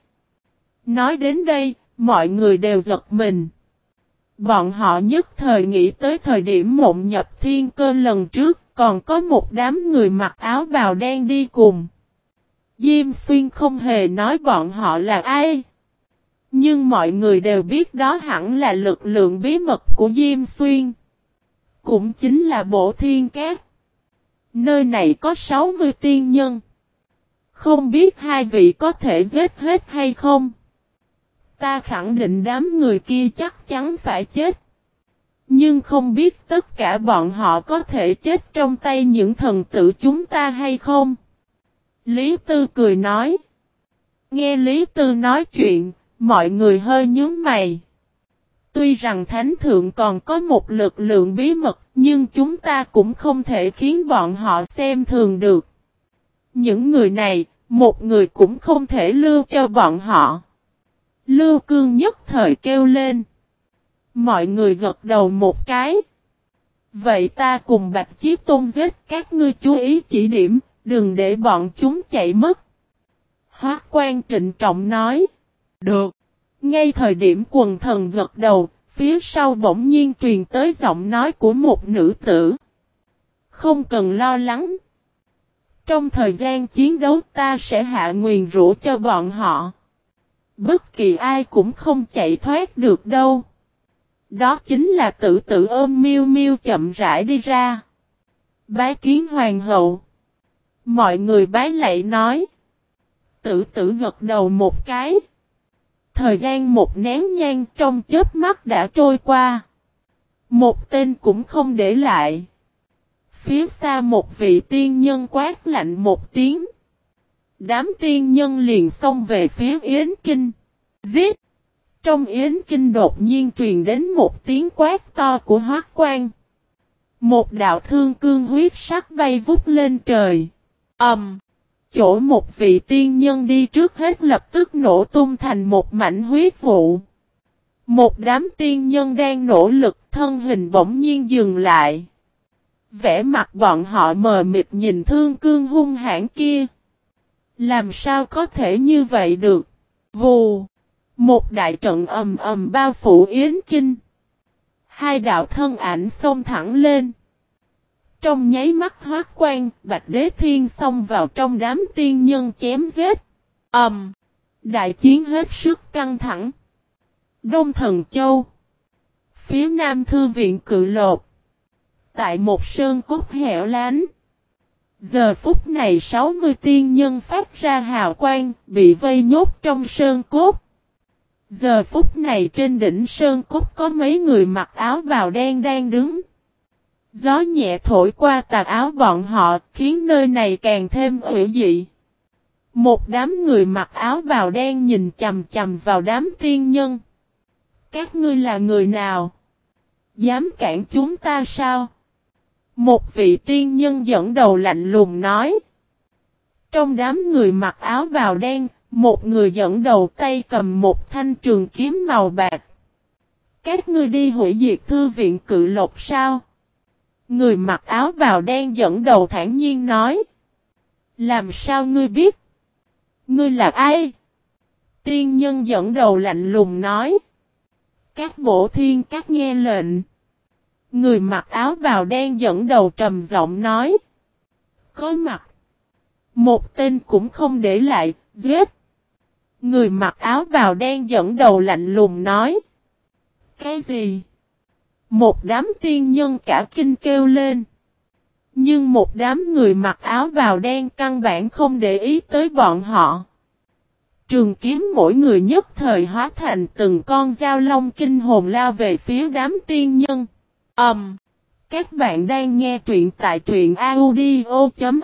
Nói đến đây, mọi người đều giật mình. Bọn họ nhất thời nghĩ tới thời điểm mộng nhập thiên cơ lần trước, còn có một đám người mặc áo bào đen đi cùng. Diêm xuyên không hề nói bọn họ là ai. Nhưng mọi người đều biết đó hẳn là lực lượng bí mật của Diêm Xuyên. Cũng chính là bộ thiên cát. Nơi này có 60 tiên nhân. Không biết hai vị có thể giết hết hay không? Ta khẳng định đám người kia chắc chắn phải chết. Nhưng không biết tất cả bọn họ có thể chết trong tay những thần tử chúng ta hay không? Lý Tư cười nói. Nghe Lý Tư nói chuyện, mọi người hơi nhướng mày. Tuy rằng Thánh Thượng còn có một lực lượng bí mật, nhưng chúng ta cũng không thể khiến bọn họ xem thường được. Những người này, một người cũng không thể lưu cho bọn họ. Lưu cương nhất thời kêu lên. Mọi người gật đầu một cái. Vậy ta cùng Bạch Chiếc Tôn giết các ngươi chú ý chỉ điểm, đừng để bọn chúng chạy mất. Hóa quan trịnh trọng nói. Được. Ngay thời điểm quần thần gật đầu, phía sau bỗng nhiên truyền tới giọng nói của một nữ tử. Không cần lo lắng. Trong thời gian chiến đấu ta sẽ hạ nguyền rũ cho bọn họ. Bất kỳ ai cũng không chạy thoát được đâu. Đó chính là tử tử ôm miêu miêu chậm rãi đi ra. Bái kiến hoàng hậu. Mọi người bái lạy nói. Tử tử gật đầu một cái. Thời gian một nén nhang trong chớp mắt đã trôi qua. Một tên cũng không để lại. Phía xa một vị tiên nhân quát lạnh một tiếng. Đám tiên nhân liền xông về phía Yến Kinh. Giết! Trong Yến Kinh đột nhiên truyền đến một tiếng quát to của hoác quan. Một đạo thương cương huyết sắc bay vút lên trời. Ẩm! Um, chỗ một vị tiên nhân đi trước hết lập tức nổ tung thành một mảnh huyết vụ. Một đám tiên nhân đang nỗ lực thân hình bỗng nhiên dừng lại. Vẽ mặt bọn họ mờ mịt nhìn thương cương hung hãn kia. Làm sao có thể như vậy được? Vù! Một đại trận ầm ầm bao phủ Yến Kinh. Hai đạo thân ảnh xông thẳng lên. Trong nháy mắt hoác quan, Bạch Đế Thiên xông vào trong đám tiên nhân chém giết. Ầm! đại chiến hết sức căng thẳng. Đông Thần Châu. Phía Nam Thư viện Cự Lột. Tại một sơn cốt hẻo lánh. Giờ phút này 60 tiên nhân phát ra hào quang, bị vây nhốt trong sơn cốt. Giờ phút này trên đỉnh sơn cốt có mấy người mặc áo bào đen đang đứng. Gió nhẹ thổi qua tà áo bọn họ khiến nơi này càng thêm ủy dị. Một đám người mặc áo bào đen nhìn chầm chầm vào đám tiên nhân. Các ngươi là người nào? Dám cản chúng ta sao? Một vị tiên nhân dẫn đầu lạnh lùng nói. Trong đám người mặc áo bào đen, một người dẫn đầu tay cầm một thanh trường kiếm màu bạc. Các ngươi đi hủy diệt thư viện cự lộc sao? Người mặc áo bào đen dẫn đầu thản nhiên nói. Làm sao ngươi biết? Ngươi là ai? Tiên nhân dẫn đầu lạnh lùng nói. Các bộ thiên các nghe lệnh. Người mặc áo bào đen dẫn đầu trầm giọng nói. Có mặt. Một tên cũng không để lại, giết. Người mặc áo bào đen dẫn đầu lạnh lùng nói. Cái gì? Một đám tiên nhân cả kinh kêu lên. Nhưng một đám người mặc áo bào đen căn bản không để ý tới bọn họ. Trường kiếm mỗi người nhất thời hóa thành từng con dao long kinh hồn lao về phía đám tiên nhân. Ẩm! Um, các bạn đang nghe truyện tại truyện audio.fiz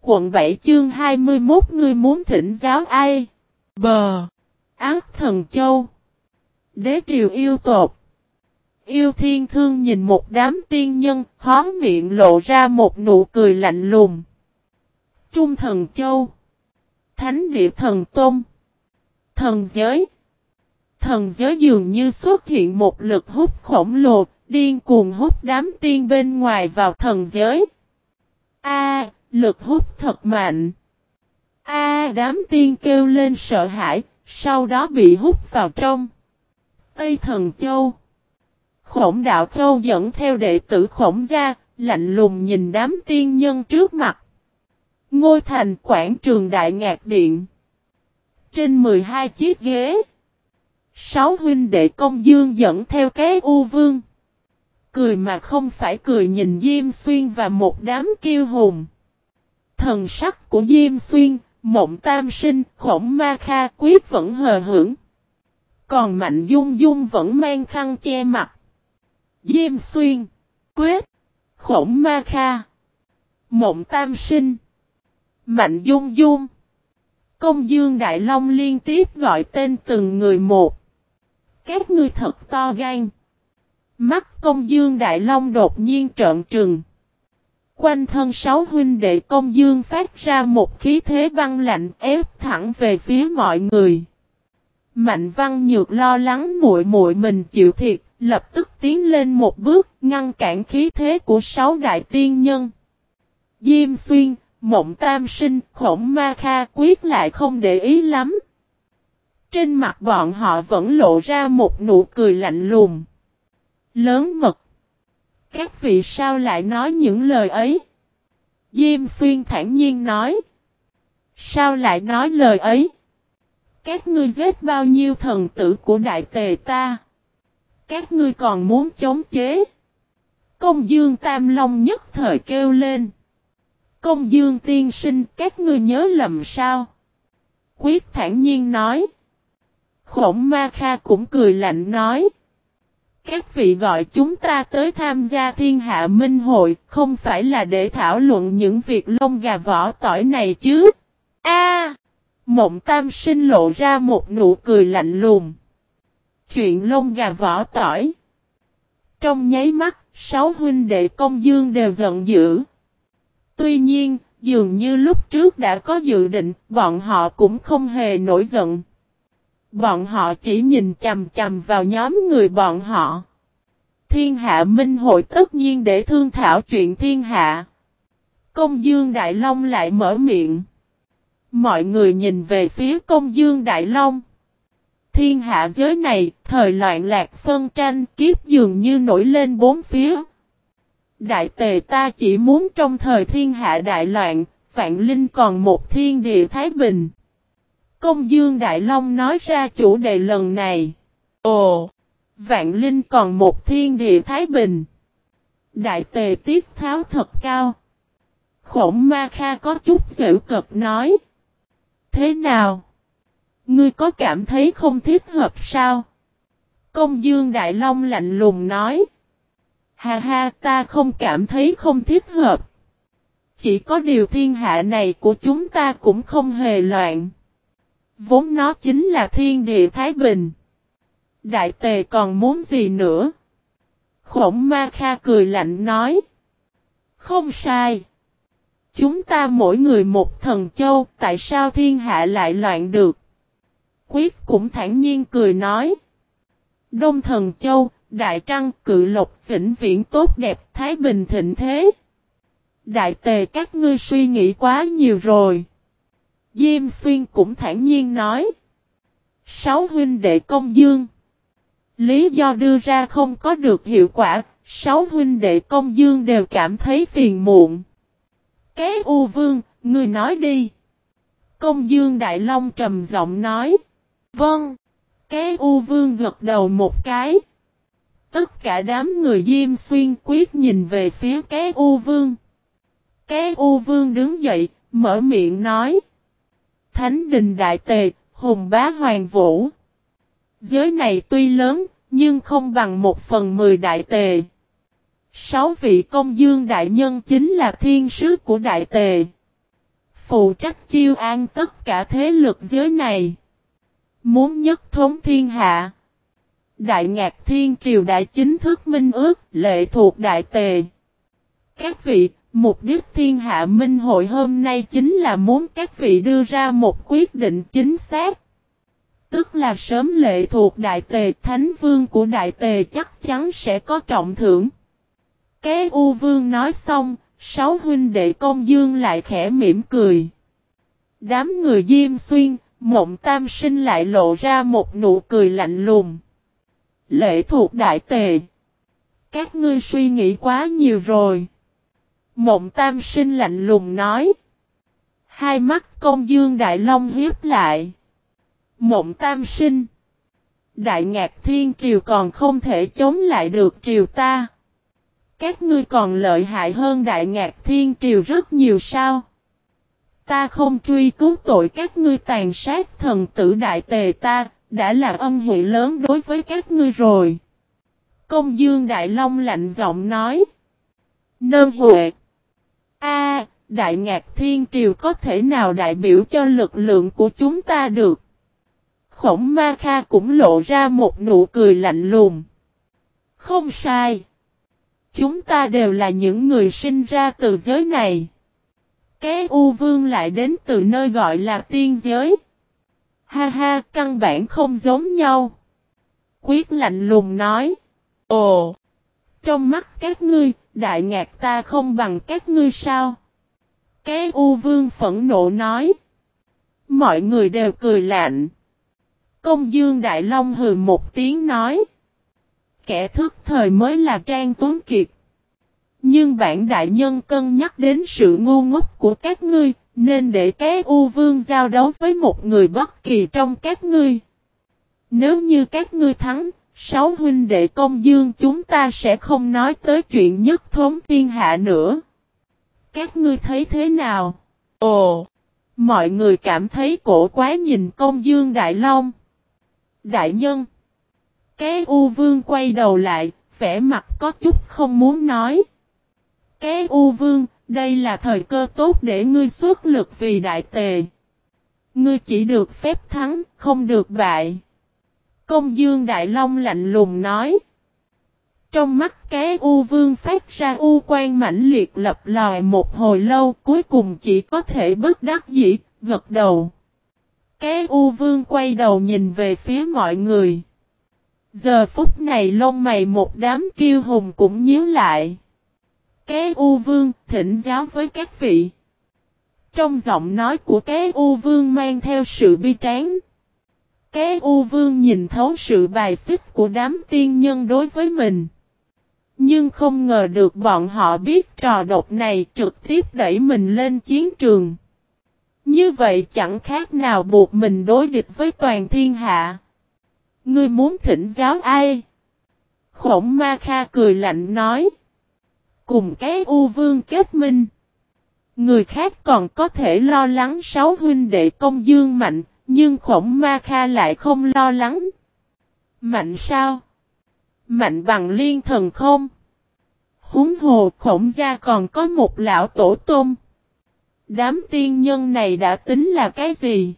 Quận 7 chương 21 người muốn thỉnh giáo ai? Bờ! Ác thần châu! Đế triều yêu tột! Yêu thiên thương nhìn một đám tiên nhân, khó miệng lộ ra một nụ cười lạnh lùng. Trung thần châu. Thánh địa thần tôn. Thần giới. Thần giới dường như xuất hiện một lực hút khổng lồ, điên cuồng hút đám tiên bên ngoài vào thần giới. A, lực hút thật mạnh. A, đám tiên kêu lên sợ hãi, sau đó bị hút vào trong. Tây thần châu. Khổng đạo khâu dẫn theo đệ tử khổng gia, lạnh lùng nhìn đám tiên nhân trước mặt. Ngôi thành quảng trường đại ngạc điện. Trên 12 chiếc ghế. Sáu huynh đệ công dương dẫn theo cái u vương. Cười mà không phải cười nhìn Diêm Xuyên và một đám kiêu hùng. Thần sắc của Diêm Xuyên, mộng tam sinh, khổng ma kha quyết vẫn hờ hưởng. Còn Mạnh Dung Dung vẫn mang khăn che mặt. Diêm Xuyên, Quyết, Khổng Ma Kha, Mộng Tam Sinh, Mạnh Dung Dung. Công Dương Đại Long liên tiếp gọi tên từng người một. Các ngươi thật to gan. Mắt công Dương Đại Long đột nhiên trợn trừng. Quanh thân sáu huynh đệ công Dương phát ra một khí thế băng lạnh ép thẳng về phía mọi người. Mạnh văn nhược lo lắng muội muội mình chịu thiệt, lập tức tiến lên một bước, ngăn cản khí thế của sáu đại tiên nhân. Diêm xuyên, mộng tam sinh, khổng ma kha quyết lại không để ý lắm. Trên mặt bọn họ vẫn lộ ra một nụ cười lạnh lùng. Lớn mật. Các vị sao lại nói những lời ấy? Diêm xuyên thản nhiên nói. Sao lại nói lời ấy? Các ngươi giết bao nhiêu thần tử của đại tề ta? Các ngươi còn muốn chống chế? Công dương Tam Long nhất thời kêu lên. Công dương tiên sinh, các ngươi nhớ lầm sao? Quyết thản nhiên nói. Khổng Ma Kha cũng cười lạnh nói. Các vị gọi chúng ta tới tham gia thiên hạ minh hội, không phải là để thảo luận những việc lông gà vỏ tỏi này chứ. A Mộng tam sinh lộ ra một nụ cười lạnh lùng. Chuyện lông gà vỏ tỏi. Trong nháy mắt, sáu huynh đệ công dương đều giận dữ. Tuy nhiên, dường như lúc trước đã có dự định, bọn họ cũng không hề nổi giận. Bọn họ chỉ nhìn chầm chầm vào nhóm người bọn họ. Thiên hạ minh hội tất nhiên để thương thảo chuyện thiên hạ. Công dương Đại Long lại mở miệng. Mọi người nhìn về phía công dương Đại Long. Thiên hạ giới này, thời loạn lạc phân tranh kiếp dường như nổi lên bốn phía. Đại tề ta chỉ muốn trong thời thiên hạ đại loạn, Vạn Linh còn một thiên địa Thái Bình. Công Dương Đại Long nói ra chủ đề lần này. Ồ! Vạn Linh còn một thiên địa Thái Bình. Đại tề tiết tháo thật cao. Khổng Ma Kha có chút dễ cực nói. Thế nào? Ngươi có cảm thấy không thích hợp sao? Công Dương Đại Long lạnh lùng nói. Ha ha ta không cảm thấy không thích hợp. Chỉ có điều thiên hạ này của chúng ta cũng không hề loạn. Vốn nó chính là thiên địa Thái Bình. Đại tề còn muốn gì nữa? Khổng Ma Kha cười lạnh nói. Không sai. Chúng ta mỗi người một thần châu, tại sao thiên hạ lại loạn được? Quyết cũng thản nhiên cười nói. Đông thần châu, đại trăng, cự lộc, vĩnh viễn tốt đẹp, thái bình thịnh thế. Đại tề các ngươi suy nghĩ quá nhiều rồi. Diêm xuyên cũng thản nhiên nói. Sáu huynh đệ công dương. lý do đưa ra không có được hiệu quả, sáu huynh đệ công dương đều cảm thấy phiền muộn. Cái U Vương, người nói đi. Công dương Đại Long trầm giọng nói. Vâng. Cái U Vương gật đầu một cái. Tất cả đám người Diêm Xuyên quyết nhìn về phía cái U Vương. Cái U Vương đứng dậy, mở miệng nói. Thánh đình đại tề, hùng bá hoàng vũ. Giới này tuy lớn, nhưng không bằng một phần mười đại tề. Sáu vị công dương đại nhân chính là thiên sứ của đại tề. Phụ trách chiêu an tất cả thế lực giới này. Muốn nhất thống thiên hạ. Đại Ngạc Thiên Triều đã chính thức minh ước lệ thuộc Đại Tề. Các vị, mục đích thiên hạ minh hội hôm nay chính là muốn các vị đưa ra một quyết định chính xác. Tức là sớm lệ thuộc Đại Tề Thánh Vương của Đại Tề chắc chắn sẽ có trọng thưởng. Cái U Vương nói xong, sáu huynh đệ công dương lại khẽ mỉm cười. Đám người diêm xuyên, mộng tam sinh lại lộ ra một nụ cười lạnh lùng. Lễ thuộc đại tề. Các ngươi suy nghĩ quá nhiều rồi. Mộng tam sinh lạnh lùng nói. Hai mắt công dương đại long hiếp lại. Mộng tam sinh. Đại ngạc thiên triều còn không thể chống lại được triều ta. Các ngươi còn lợi hại hơn đại ngạc thiên triều rất nhiều sao. Ta không truy cứu tội các ngươi tàn sát thần tử đại tề ta, đã là ân huệ lớn đối với các ngươi rồi. Công dương Đại Long lạnh giọng nói. Nơn huệ. A, Đại Ngạc Thiên Triều có thể nào đại biểu cho lực lượng của chúng ta được? Khổng Ma Kha cũng lộ ra một nụ cười lạnh lùng. Không sai. Chúng ta đều là những người sinh ra từ giới này. Cái U Vương lại đến từ nơi gọi là tiên giới. Ha ha, căn bản không giống nhau. Quyết lạnh lùng nói. Ồ! Trong mắt các ngươi, đại ngạc ta không bằng các ngươi sao? Cái U Vương phẫn nộ nói. Mọi người đều cười lạnh. Công Dương Đại Long hừ một tiếng nói. Kẻ thức thời mới là Trang Tuấn Kiệt. Nhưng bản đại nhân cân nhắc đến sự ngu ngốc của các ngươi, nên để cái U Vương giao đấu với một người bất kỳ trong các ngươi. Nếu như các ngươi thắng, sáu huynh đệ công dương chúng ta sẽ không nói tới chuyện nhất thống thiên hạ nữa. Các ngươi thấy thế nào? Ồ! Mọi người cảm thấy cổ quá nhìn công dương Đại Long. Đại nhân! Cái U Vương quay đầu lại, vẻ mặt có chút không muốn nói. Cái U Vương, đây là thời cơ tốt để ngươi xuất lực vì đại tề. Ngươi chỉ được phép thắng, không được bại. Công dương Đại Long lạnh lùng nói. Trong mắt cái U Vương phát ra U quan mãnh liệt lập lòi một hồi lâu cuối cùng chỉ có thể bất đắc dĩ, gật đầu. Cái U Vương quay đầu nhìn về phía mọi người. Giờ phút này lông mày một đám kiêu hùng cũng nhíu lại. Cái U Vương thỉnh giáo với các vị. Trong giọng nói của cái U Vương mang theo sự bi tráng. Cái U Vương nhìn thấu sự bài xích của đám tiên nhân đối với mình. Nhưng không ngờ được bọn họ biết trò độc này trực tiếp đẩy mình lên chiến trường. Như vậy chẳng khác nào buộc mình đối địch với toàn thiên hạ. Ngươi muốn thỉnh giáo ai? Khổng Ma Kha cười lạnh nói cùng cái U Vương kết minh. Người khác còn có thể lo lắng sáu huynh đệ công dương mạnh, nhưng khổng ma kha lại không lo lắng. Mạnh sao? Mạnh bằng liên thần không? Húng hồ khổng gia còn có một lão tổ tôm. Đám tiên nhân này đã tính là cái gì?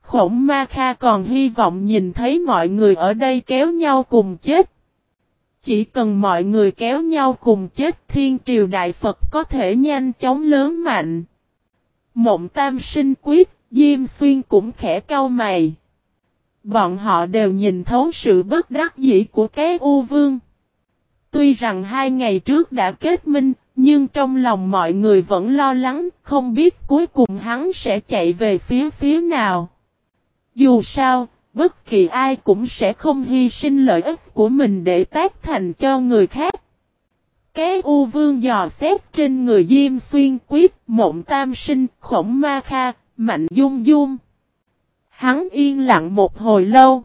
Khổng ma kha còn hy vọng nhìn thấy mọi người ở đây kéo nhau cùng chết. Chỉ cần mọi người kéo nhau cùng chết thiên triều đại Phật có thể nhanh chóng lớn mạnh. Mộng tam sinh quyết, Diêm Xuyên cũng khẽ cau mày. Bọn họ đều nhìn thấu sự bất đắc dĩ của cái U Vương. Tuy rằng hai ngày trước đã kết minh, nhưng trong lòng mọi người vẫn lo lắng, không biết cuối cùng hắn sẽ chạy về phía phía nào. Dù sao, Bất kỳ ai cũng sẽ không hy sinh lợi ích của mình để tác thành cho người khác. Cái U Vương dò xét trên người Diêm Xuyên quyết, mộng tam sinh, khổng ma kha, mạnh dung dung. Hắn yên lặng một hồi lâu.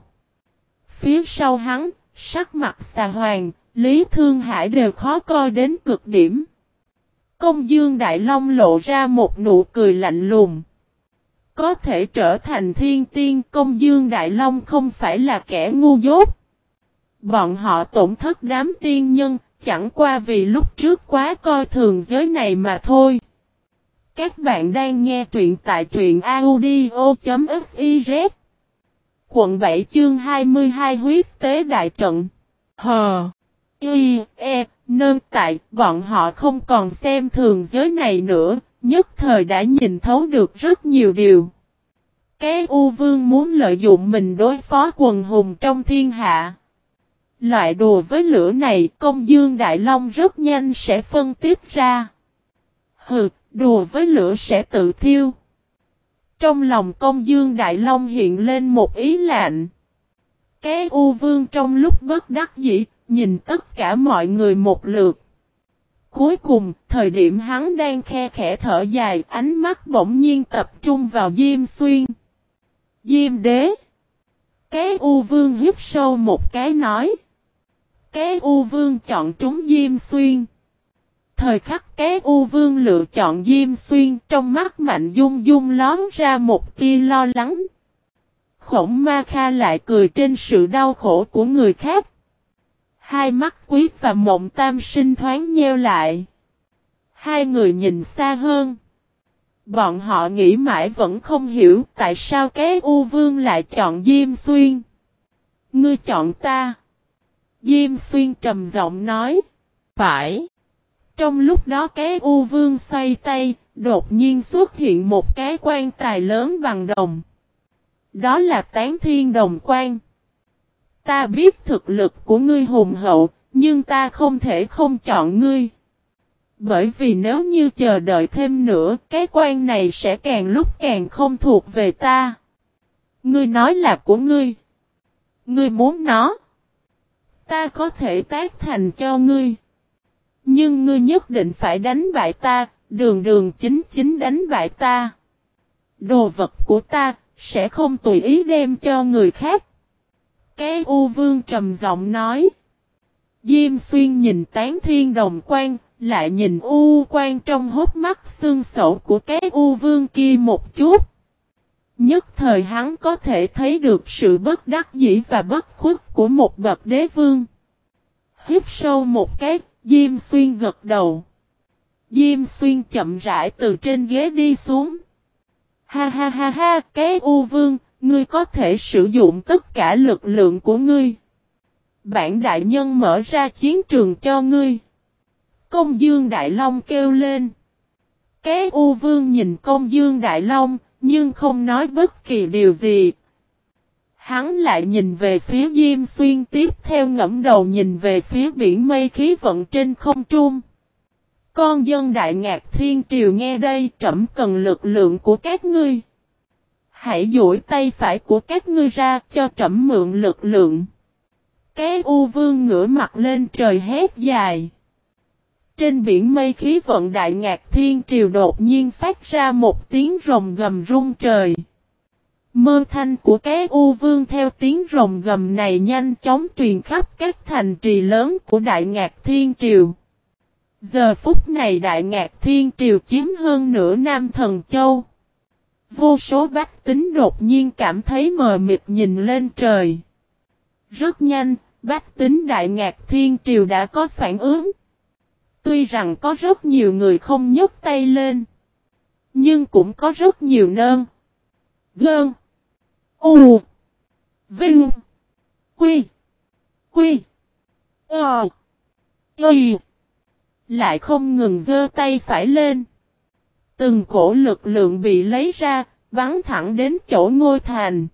Phía sau hắn, sắc mặt xà hoàng, Lý Thương Hải đều khó coi đến cực điểm. Công dương Đại Long lộ ra một nụ cười lạnh lùng. Có thể trở thành thiên tiên công dương Đại Long không phải là kẻ ngu dốt. Bọn họ tổn thất đám tiên nhân, chẳng qua vì lúc trước quá coi thường giới này mà thôi. Các bạn đang nghe truyện tại truyện audio.fiz Quận 7 chương 22 huyết tế đại trận Hờ Y E Nơn tại bọn họ không còn xem thường giới này nữa Nhất thời đã nhìn thấu được rất nhiều điều Cái U Vương muốn lợi dụng mình đối phó quần hùng trong thiên hạ Loại đùa với lửa này công dương Đại Long rất nhanh sẽ phân tiếp ra Hừ, đùa với lửa sẽ tự thiêu trong lòng công dương Đại Long hiện lên một ý lạnh. Cái U Vương trong lúc bất đắc dĩ, nhìn tất cả mọi người một lượt. Cuối cùng, thời điểm hắn đang khe khẽ thở dài, ánh mắt bỗng nhiên tập trung vào Diêm Xuyên. Diêm đế. Cái U Vương hiếp sâu một cái nói. Cái U Vương chọn trúng Diêm Xuyên. Thời khắc cái U Vương lựa chọn Diêm Xuyên trong mắt Mạnh Dung Dung lón ra một tia lo lắng. Khổng Ma Kha lại cười trên sự đau khổ của người khác. Hai mắt quyết và mộng tam sinh thoáng nheo lại. Hai người nhìn xa hơn. Bọn họ nghĩ mãi vẫn không hiểu tại sao cái U Vương lại chọn Diêm Xuyên. Ngươi chọn ta. Diêm Xuyên trầm giọng nói. Phải. Trong lúc đó cái U Vương xoay tay, đột nhiên xuất hiện một cái quan tài lớn bằng đồng. Đó là tán thiên đồng quan. Ta biết thực lực của ngươi hùng hậu, nhưng ta không thể không chọn ngươi. Bởi vì nếu như chờ đợi thêm nữa, cái quan này sẽ càng lúc càng không thuộc về ta. Ngươi nói là của ngươi. Ngươi muốn nó. Ta có thể tác thành cho ngươi. Nhưng ngươi nhất định phải đánh bại ta, đường đường chính chính đánh bại ta. Đồ vật của ta, sẽ không tùy ý đem cho người khác. Cái U Vương trầm giọng nói. Diêm xuyên nhìn tán thiên đồng quan, lại nhìn U quan trong hốt mắt xương sẩu của cái U Vương kia một chút. Nhất thời hắn có thể thấy được sự bất đắc dĩ và bất khuất của một bậc đế vương. Hít sâu một cái, Diêm xuyên gật đầu. Diêm xuyên chậm rãi từ trên ghế đi xuống. Ha ha ha ha, cái U Vương, ngươi có thể sử dụng tất cả lực lượng của ngươi. Bản đại nhân mở ra chiến trường cho ngươi. Công dương Đại Long kêu lên. Cái U Vương nhìn công dương Đại Long, nhưng không nói bất kỳ điều gì. Hắn lại nhìn về phía Diêm Xuyên tiếp theo ngẫm đầu nhìn về phía biển mây khí vận trên không trung. Con dân đại ngạc thiên triều nghe đây trẩm cần lực lượng của các ngươi. Hãy duỗi tay phải của các ngươi ra cho trẫm mượn lực lượng. Cái u vương ngửa mặt lên trời hét dài. Trên biển mây khí vận đại ngạc thiên triều đột nhiên phát ra một tiếng rồng gầm rung trời. Mơ thanh của cái U Vương theo tiếng rồng gầm này nhanh chóng truyền khắp các thành trì lớn của Đại Ngạc Thiên Triều. Giờ phút này Đại Ngạc Thiên Triều chiếm hơn nửa Nam Thần Châu. Vô số bách tính đột nhiên cảm thấy mờ mịt nhìn lên trời. Rất nhanh, bách tính Đại Ngạc Thiên Triều đã có phản ứng. Tuy rằng có rất nhiều người không nhấc tay lên. Nhưng cũng có rất nhiều nơn. Gơn. U. Vinh. Quy. Quy. Ờ. Y. Lại không ngừng giơ tay phải lên. Từng cổ lực lượng bị lấy ra, bắn thẳng đến chỗ ngôi thành.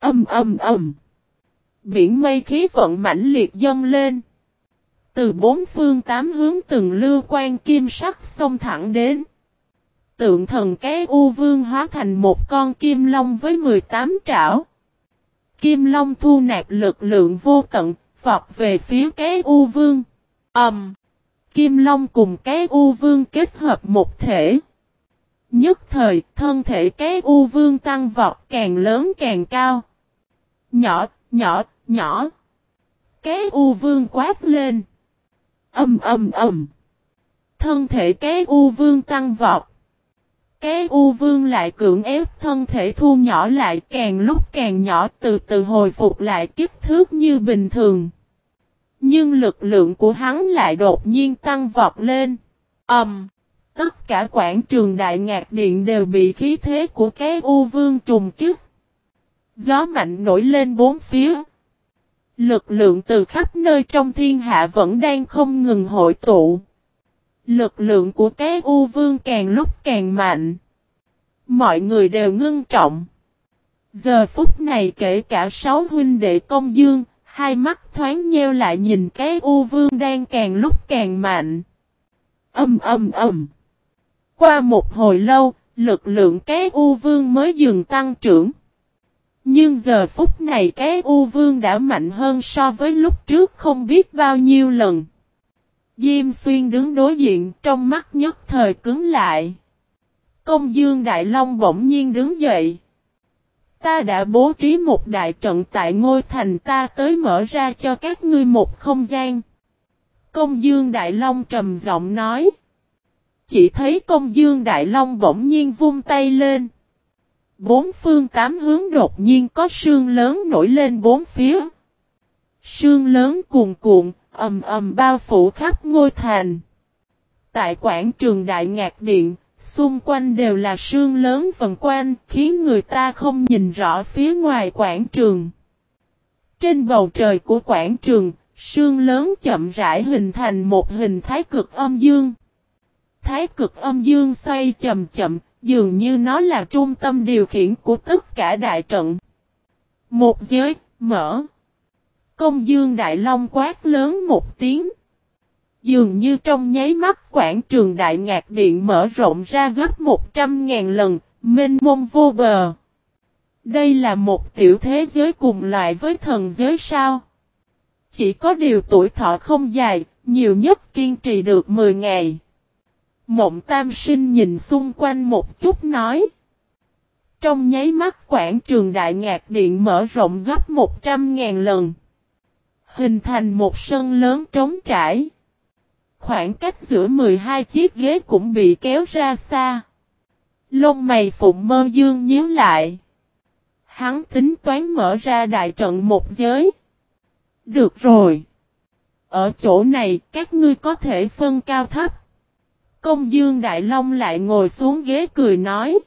Âm âm âm. Biển mây khí vận mãnh liệt dâng lên. Từ bốn phương tám hướng từng lưu quan kim sắc xông thẳng đến. Tượng thần cái U Vương hóa thành một con kim long với 18 trảo. Kim Long thu nạp lực lượng vô tận, vọt về phía cái U Vương. Ầm! Um, Kim Long cùng cái U Vương kết hợp một thể. Nhất thời, thân thể cái U Vương tăng vọt càng lớn càng cao. Nhỏ, nhỏ, nhỏ. Cái U Vương quát lên. Âm âm âm. Thân thể cái U Vương tăng vọt. Cái U Vương lại cưỡng ép thân thể thu nhỏ lại càng lúc càng nhỏ từ từ hồi phục lại kích thước như bình thường. Nhưng lực lượng của hắn lại đột nhiên tăng vọt lên. Ầm. Um, tất cả quảng trường đại ngạc điện đều bị khí thế của cái U Vương trùng kích. Gió mạnh nổi lên bốn phía. Lực lượng từ khắp nơi trong thiên hạ vẫn đang không ngừng hội tụ. Lực lượng của cái U Vương càng lúc càng mạnh. Mọi người đều ngưng trọng. Giờ phút này kể cả sáu huynh đệ công dương, hai mắt thoáng nheo lại nhìn cái U Vương đang càng lúc càng mạnh. Âm âm âm. Qua một hồi lâu, lực lượng cái U Vương mới dừng tăng trưởng. Nhưng giờ phút này cái U Vương đã mạnh hơn so với lúc trước không biết bao nhiêu lần. Diêm xuyên đứng đối diện trong mắt nhất thời cứng lại. Công dương Đại Long bỗng nhiên đứng dậy. Ta đã bố trí một đại trận tại ngôi thành ta tới mở ra cho các ngươi một không gian. Công dương Đại Long trầm giọng nói. Chỉ thấy công dương Đại Long bỗng nhiên vung tay lên. Bốn phương tám hướng đột nhiên có sương lớn nổi lên bốn phía. Sương lớn cuồn cuộn, ầm ầm bao phủ khắp ngôi thành. Tại quảng trường Đại Ngạc Điện, xung quanh đều là sương lớn vần quanh, khiến người ta không nhìn rõ phía ngoài quảng trường. Trên bầu trời của quảng trường, sương lớn chậm rãi hình thành một hình thái cực âm dương. Thái cực âm dương xoay chậm chậm, dường như nó là trung tâm điều khiển của tất cả đại trận. Một giới, mở. Công dương đại long quát lớn một tiếng. Dường như trong nháy mắt quảng trường đại ngạc điện mở rộng ra gấp 100.000 lần, mênh mông vô bờ. Đây là một tiểu thế giới cùng loại với thần giới sao? Chỉ có điều tuổi thọ không dài, nhiều nhất kiên trì được 10 ngày. Mộng tam sinh nhìn xung quanh một chút nói. Trong nháy mắt quảng trường đại ngạc điện mở rộng gấp 100.000 lần. Hình thành một sân lớn trống trải. Khoảng cách giữa 12 chiếc ghế cũng bị kéo ra xa. Lông mày phụng mơ dương nhíu lại. Hắn tính toán mở ra đại trận một giới. Được rồi. Ở chỗ này các ngươi có thể phân cao thấp. Công dương Đại Long lại ngồi xuống ghế cười nói.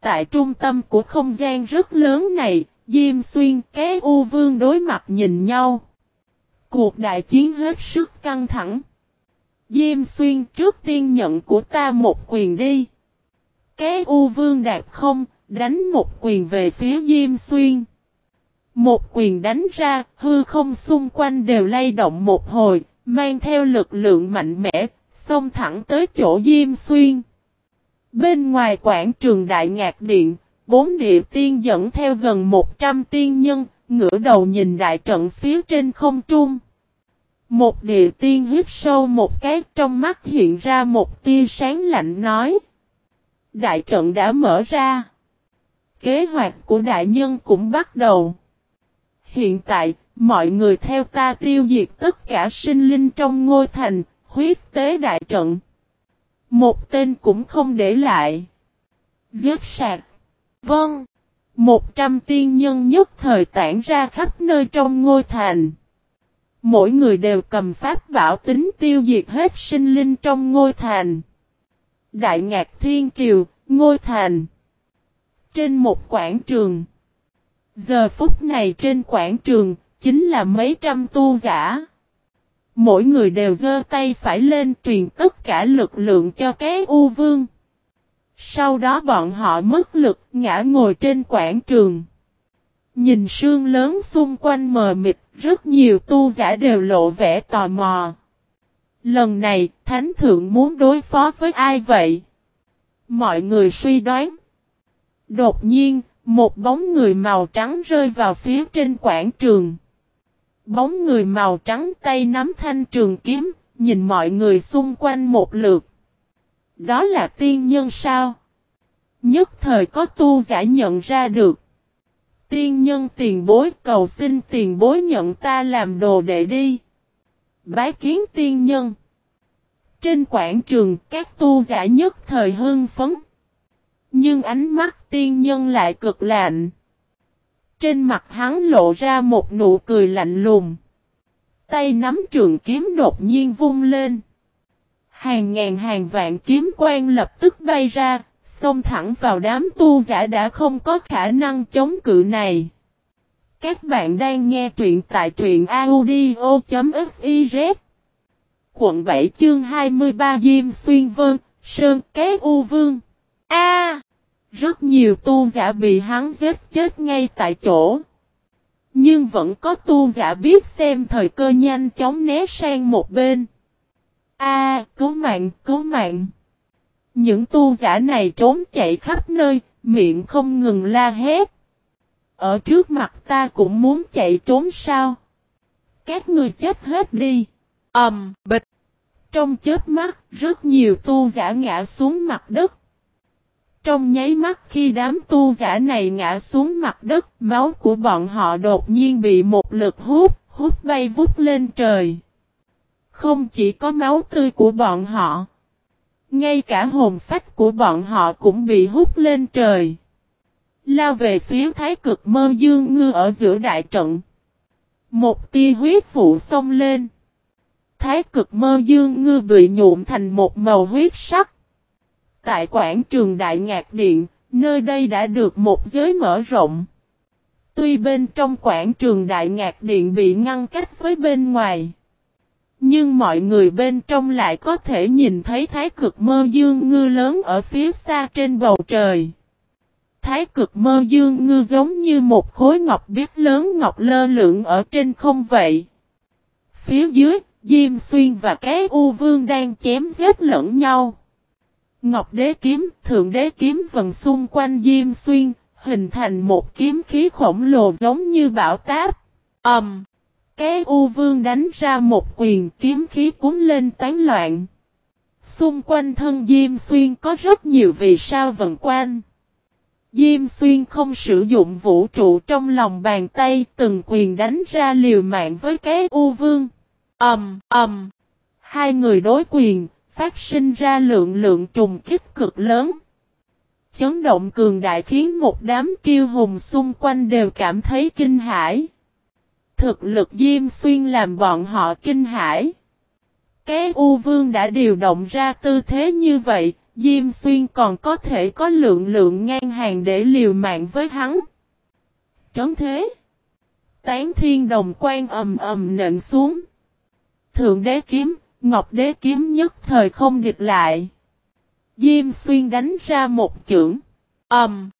Tại trung tâm của không gian rất lớn này, Diêm Xuyên cái U Vương đối mặt nhìn nhau. Cuộc đại chiến hết sức căng thẳng. Diêm Xuyên trước tiên nhận của ta một quyền đi. Cái U Vương đạp không, đánh một quyền về phía Diêm Xuyên. Một quyền đánh ra, hư không xung quanh đều lay động một hồi, mang theo lực lượng mạnh mẽ, xông thẳng tới chỗ Diêm Xuyên. Bên ngoài quảng trường Đại Ngạc Điện, bốn địa tiên dẫn theo gần 100 tiên nhân, ngửa đầu nhìn đại trận phía trên không trung. Một địa tiên hít sâu một cái trong mắt hiện ra một tia sáng lạnh nói. Đại trận đã mở ra. Kế hoạch của đại nhân cũng bắt đầu. Hiện tại, mọi người theo ta tiêu diệt tất cả sinh linh trong ngôi thành, huyết tế đại trận. Một tên cũng không để lại. Giết sạc. Vâng. Một trăm tiên nhân nhất thời tản ra khắp nơi trong ngôi thành. Mỗi người đều cầm pháp bảo tính tiêu diệt hết sinh linh trong ngôi thành. Đại ngạc thiên Kiều, ngôi thành. Trên một quảng trường. Giờ phút này trên quảng trường, chính là mấy trăm tu giả. Mỗi người đều giơ tay phải lên truyền tất cả lực lượng cho cái U Vương. Sau đó bọn họ mất lực ngã ngồi trên quảng trường. Nhìn sương lớn xung quanh mờ mịt, rất nhiều tu giả đều lộ vẻ tò mò. Lần này, Thánh Thượng muốn đối phó với ai vậy? Mọi người suy đoán. Đột nhiên, Một bóng người màu trắng rơi vào phía trên quảng trường. Bóng người màu trắng tay nắm thanh trường kiếm, nhìn mọi người xung quanh một lượt. Đó là tiên nhân sao? Nhất thời có tu giả nhận ra được. Tiên nhân tiền bối cầu xin tiền bối nhận ta làm đồ đệ đi. Bái kiến tiên nhân. Trên quảng trường các tu giả nhất thời hưng phấn. Nhưng ánh mắt tiên nhân lại cực lạnh. Trên mặt hắn lộ ra một nụ cười lạnh lùng. Tay nắm trường kiếm đột nhiên vung lên. Hàng ngàn hàng vạn kiếm quang lập tức bay ra, xông thẳng vào đám tu giả đã không có khả năng chống cự này. Các bạn đang nghe truyện tại truyện audio.fiz Quận 7 chương 23 Diêm Xuyên Vân, Sơn kế U Vương A Rất nhiều tu giả bị hắn giết chết ngay tại chỗ. Nhưng vẫn có tu giả biết xem thời cơ nhanh chóng né sang một bên. A cứu mạng, cứu mạng. Những tu giả này trốn chạy khắp nơi, miệng không ngừng la hét. Ở trước mặt ta cũng muốn chạy trốn sao? Các người chết hết đi. ầm, um, bịch. Trong chết mắt, rất nhiều tu giả ngã xuống mặt đất. Trong nháy mắt khi đám tu giả này ngã xuống mặt đất, máu của bọn họ đột nhiên bị một lực hút, hút bay vút lên trời. Không chỉ có máu tươi của bọn họ, ngay cả hồn phách của bọn họ cũng bị hút lên trời. Lao về phía thái cực mơ dương ngư ở giữa đại trận. Một tia huyết vụ xông lên. Thái cực mơ dương ngư bị nhuộm thành một màu huyết sắc. Tại quảng trường Đại Ngạc Điện, nơi đây đã được một giới mở rộng. Tuy bên trong quảng trường Đại Ngạc Điện bị ngăn cách với bên ngoài. Nhưng mọi người bên trong lại có thể nhìn thấy thái cực mơ dương ngư lớn ở phía xa trên bầu trời. Thái cực mơ dương ngư giống như một khối ngọc biết lớn ngọc lơ lửng ở trên không vậy. Phía dưới, Diêm Xuyên và cái U Vương đang chém giết lẫn nhau. Ngọc đế kiếm, thượng đế kiếm vần xung quanh Diêm Xuyên, hình thành một kiếm khí khổng lồ giống như bão táp. Ẩm! Um, cái U Vương đánh ra một quyền kiếm khí cuốn lên tán loạn. Xung quanh thân Diêm Xuyên có rất nhiều vì sao vận quanh. Diêm Xuyên không sử dụng vũ trụ trong lòng bàn tay từng quyền đánh ra liều mạng với cái U Vương. Ẩm, um, Ẩm. Um. Hai người đối quyền, phát sinh ra lượng lượng trùng kích cực lớn. Chấn động cường đại khiến một đám kiêu hùng xung quanh đều cảm thấy kinh hãi. Thực lực Diêm Xuyên làm bọn họ kinh hãi. Cái U Vương đã điều động ra tư thế như vậy, Diêm Xuyên còn có thể có lượng lượng ngang hàng để liều mạng với hắn. Trấn thế. Tán thiên đồng quan ầm ầm nện xuống. Thượng đế kiếm, ngọc đế kiếm nhất thời không địch lại. Diêm Xuyên đánh ra một chưởng. Ầm.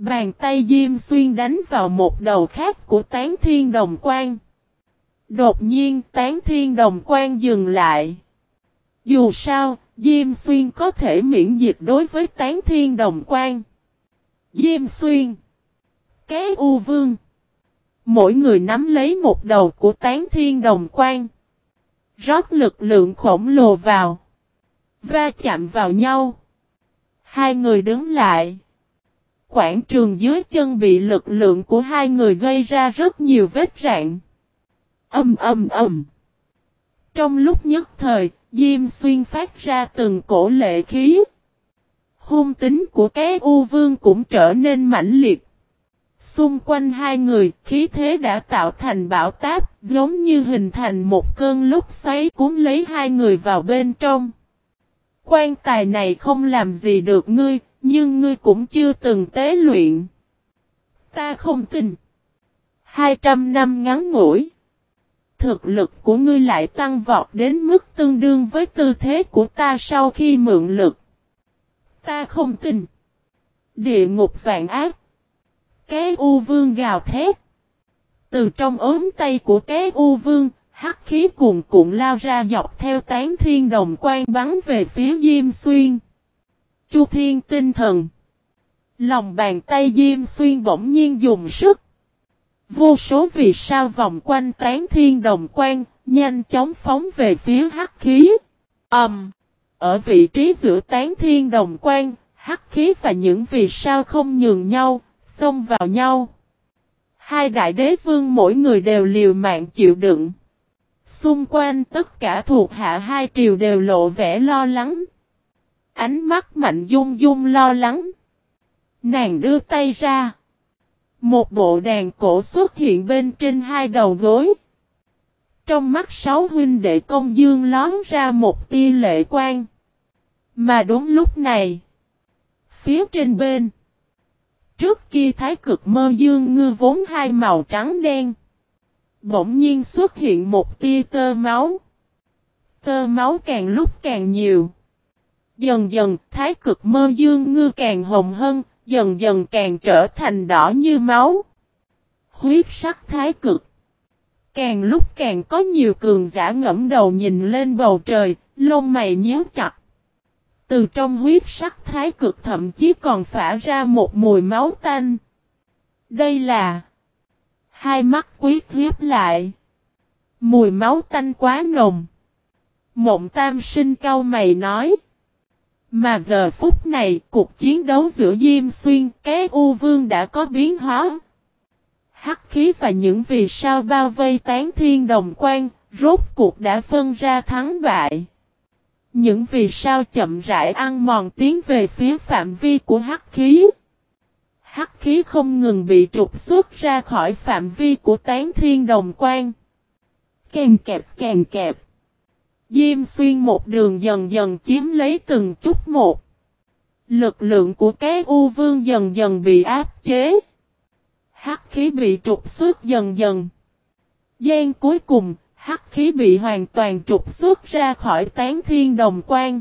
Bàn tay Diêm Xuyên đánh vào một đầu khác của tán thiên đồng quan. Đột nhiên tán thiên đồng quan dừng lại. Dù sao, Diêm Xuyên có thể miễn dịch đối với tán thiên đồng quan. Diêm Xuyên Cái U Vương Mỗi người nắm lấy một đầu của tán thiên đồng quan. Rót lực lượng khổng lồ vào. Va chạm vào nhau. Hai người đứng lại. Quảng trường dưới chân bị lực lượng của hai người gây ra rất nhiều vết rạn. Âm âm âm. Trong lúc nhất thời, Diêm Xuyên phát ra từng cổ lệ khí. Hung tính của cái U Vương cũng trở nên mãnh liệt. Xung quanh hai người, khí thế đã tạo thành bão táp, giống như hình thành một cơn lúc xoáy cuốn lấy hai người vào bên trong. Quan tài này không làm gì được ngươi, nhưng ngươi cũng chưa từng tế luyện. Ta không tin. 200 năm ngắn ngủi thực lực của ngươi lại tăng vọt đến mức tương đương với tư thế của ta sau khi mượn lực. Ta không tin. Địa ngục vạn ác. Cái U Vương gào thét. Từ trong ốm tay của cái U Vương, hắc khí cuồn cuộn lao ra dọc theo tán thiên đồng quan bắn về phía Diêm Xuyên. Chu Thiên tinh thần. Lòng bàn tay Diêm Xuyên bỗng nhiên dùng sức. Vô số vì sao vòng quanh tán thiên đồng quan, nhanh chóng phóng về phía hắc khí. âm Um, ở vị trí giữa tán thiên đồng quan, hắc khí và những vì sao không nhường nhau, xông vào nhau. Hai đại đế vương mỗi người đều liều mạng chịu đựng. Xung quanh tất cả thuộc hạ hai triều đều lộ vẻ lo lắng. Ánh mắt mạnh dung dung lo lắng. Nàng đưa tay ra. Một bộ đàn cổ xuất hiện bên trên hai đầu gối. Trong mắt sáu huynh đệ công dương lón ra một tia lệ quan. Mà đúng lúc này. Phía trên bên. Trước kia thái cực mơ dương ngư vốn hai màu trắng đen. Bỗng nhiên xuất hiện một tia tơ máu. Tơ máu càng lúc càng nhiều. Dần dần thái cực mơ dương ngư càng hồng hơn, dần dần càng trở thành đỏ như máu. Huyết sắc thái cực. Càng lúc càng có nhiều cường giả ngẫm đầu nhìn lên bầu trời, lông mày nhíu chặt. Từ trong huyết sắc thái cực thậm chí còn phả ra một mùi máu tanh. Đây là Hai mắt quyết hiếp lại. Mùi máu tanh quá nồng. Mộng tam sinh cao mày nói. Mà giờ phút này, cuộc chiến đấu giữa Diêm Xuyên, cái U Vương đã có biến hóa. Hắc khí và những vì sao bao vây tán thiên đồng quan, rốt cuộc đã phân ra thắng bại. Những vì sao chậm rãi ăn mòn tiến về phía phạm vi của hắc khí. Hắc khí không ngừng bị trục xuất ra khỏi phạm vi của tán thiên đồng quan. Càng kẹp càng kẹp. Diêm xuyên một đường dần dần chiếm lấy từng chút một. Lực lượng của cái U vương dần dần bị áp chế. Hắc khí bị trục xuất dần dần. Gian cuối cùng, hắc khí bị hoàn toàn trục xuất ra khỏi tán thiên đồng quan.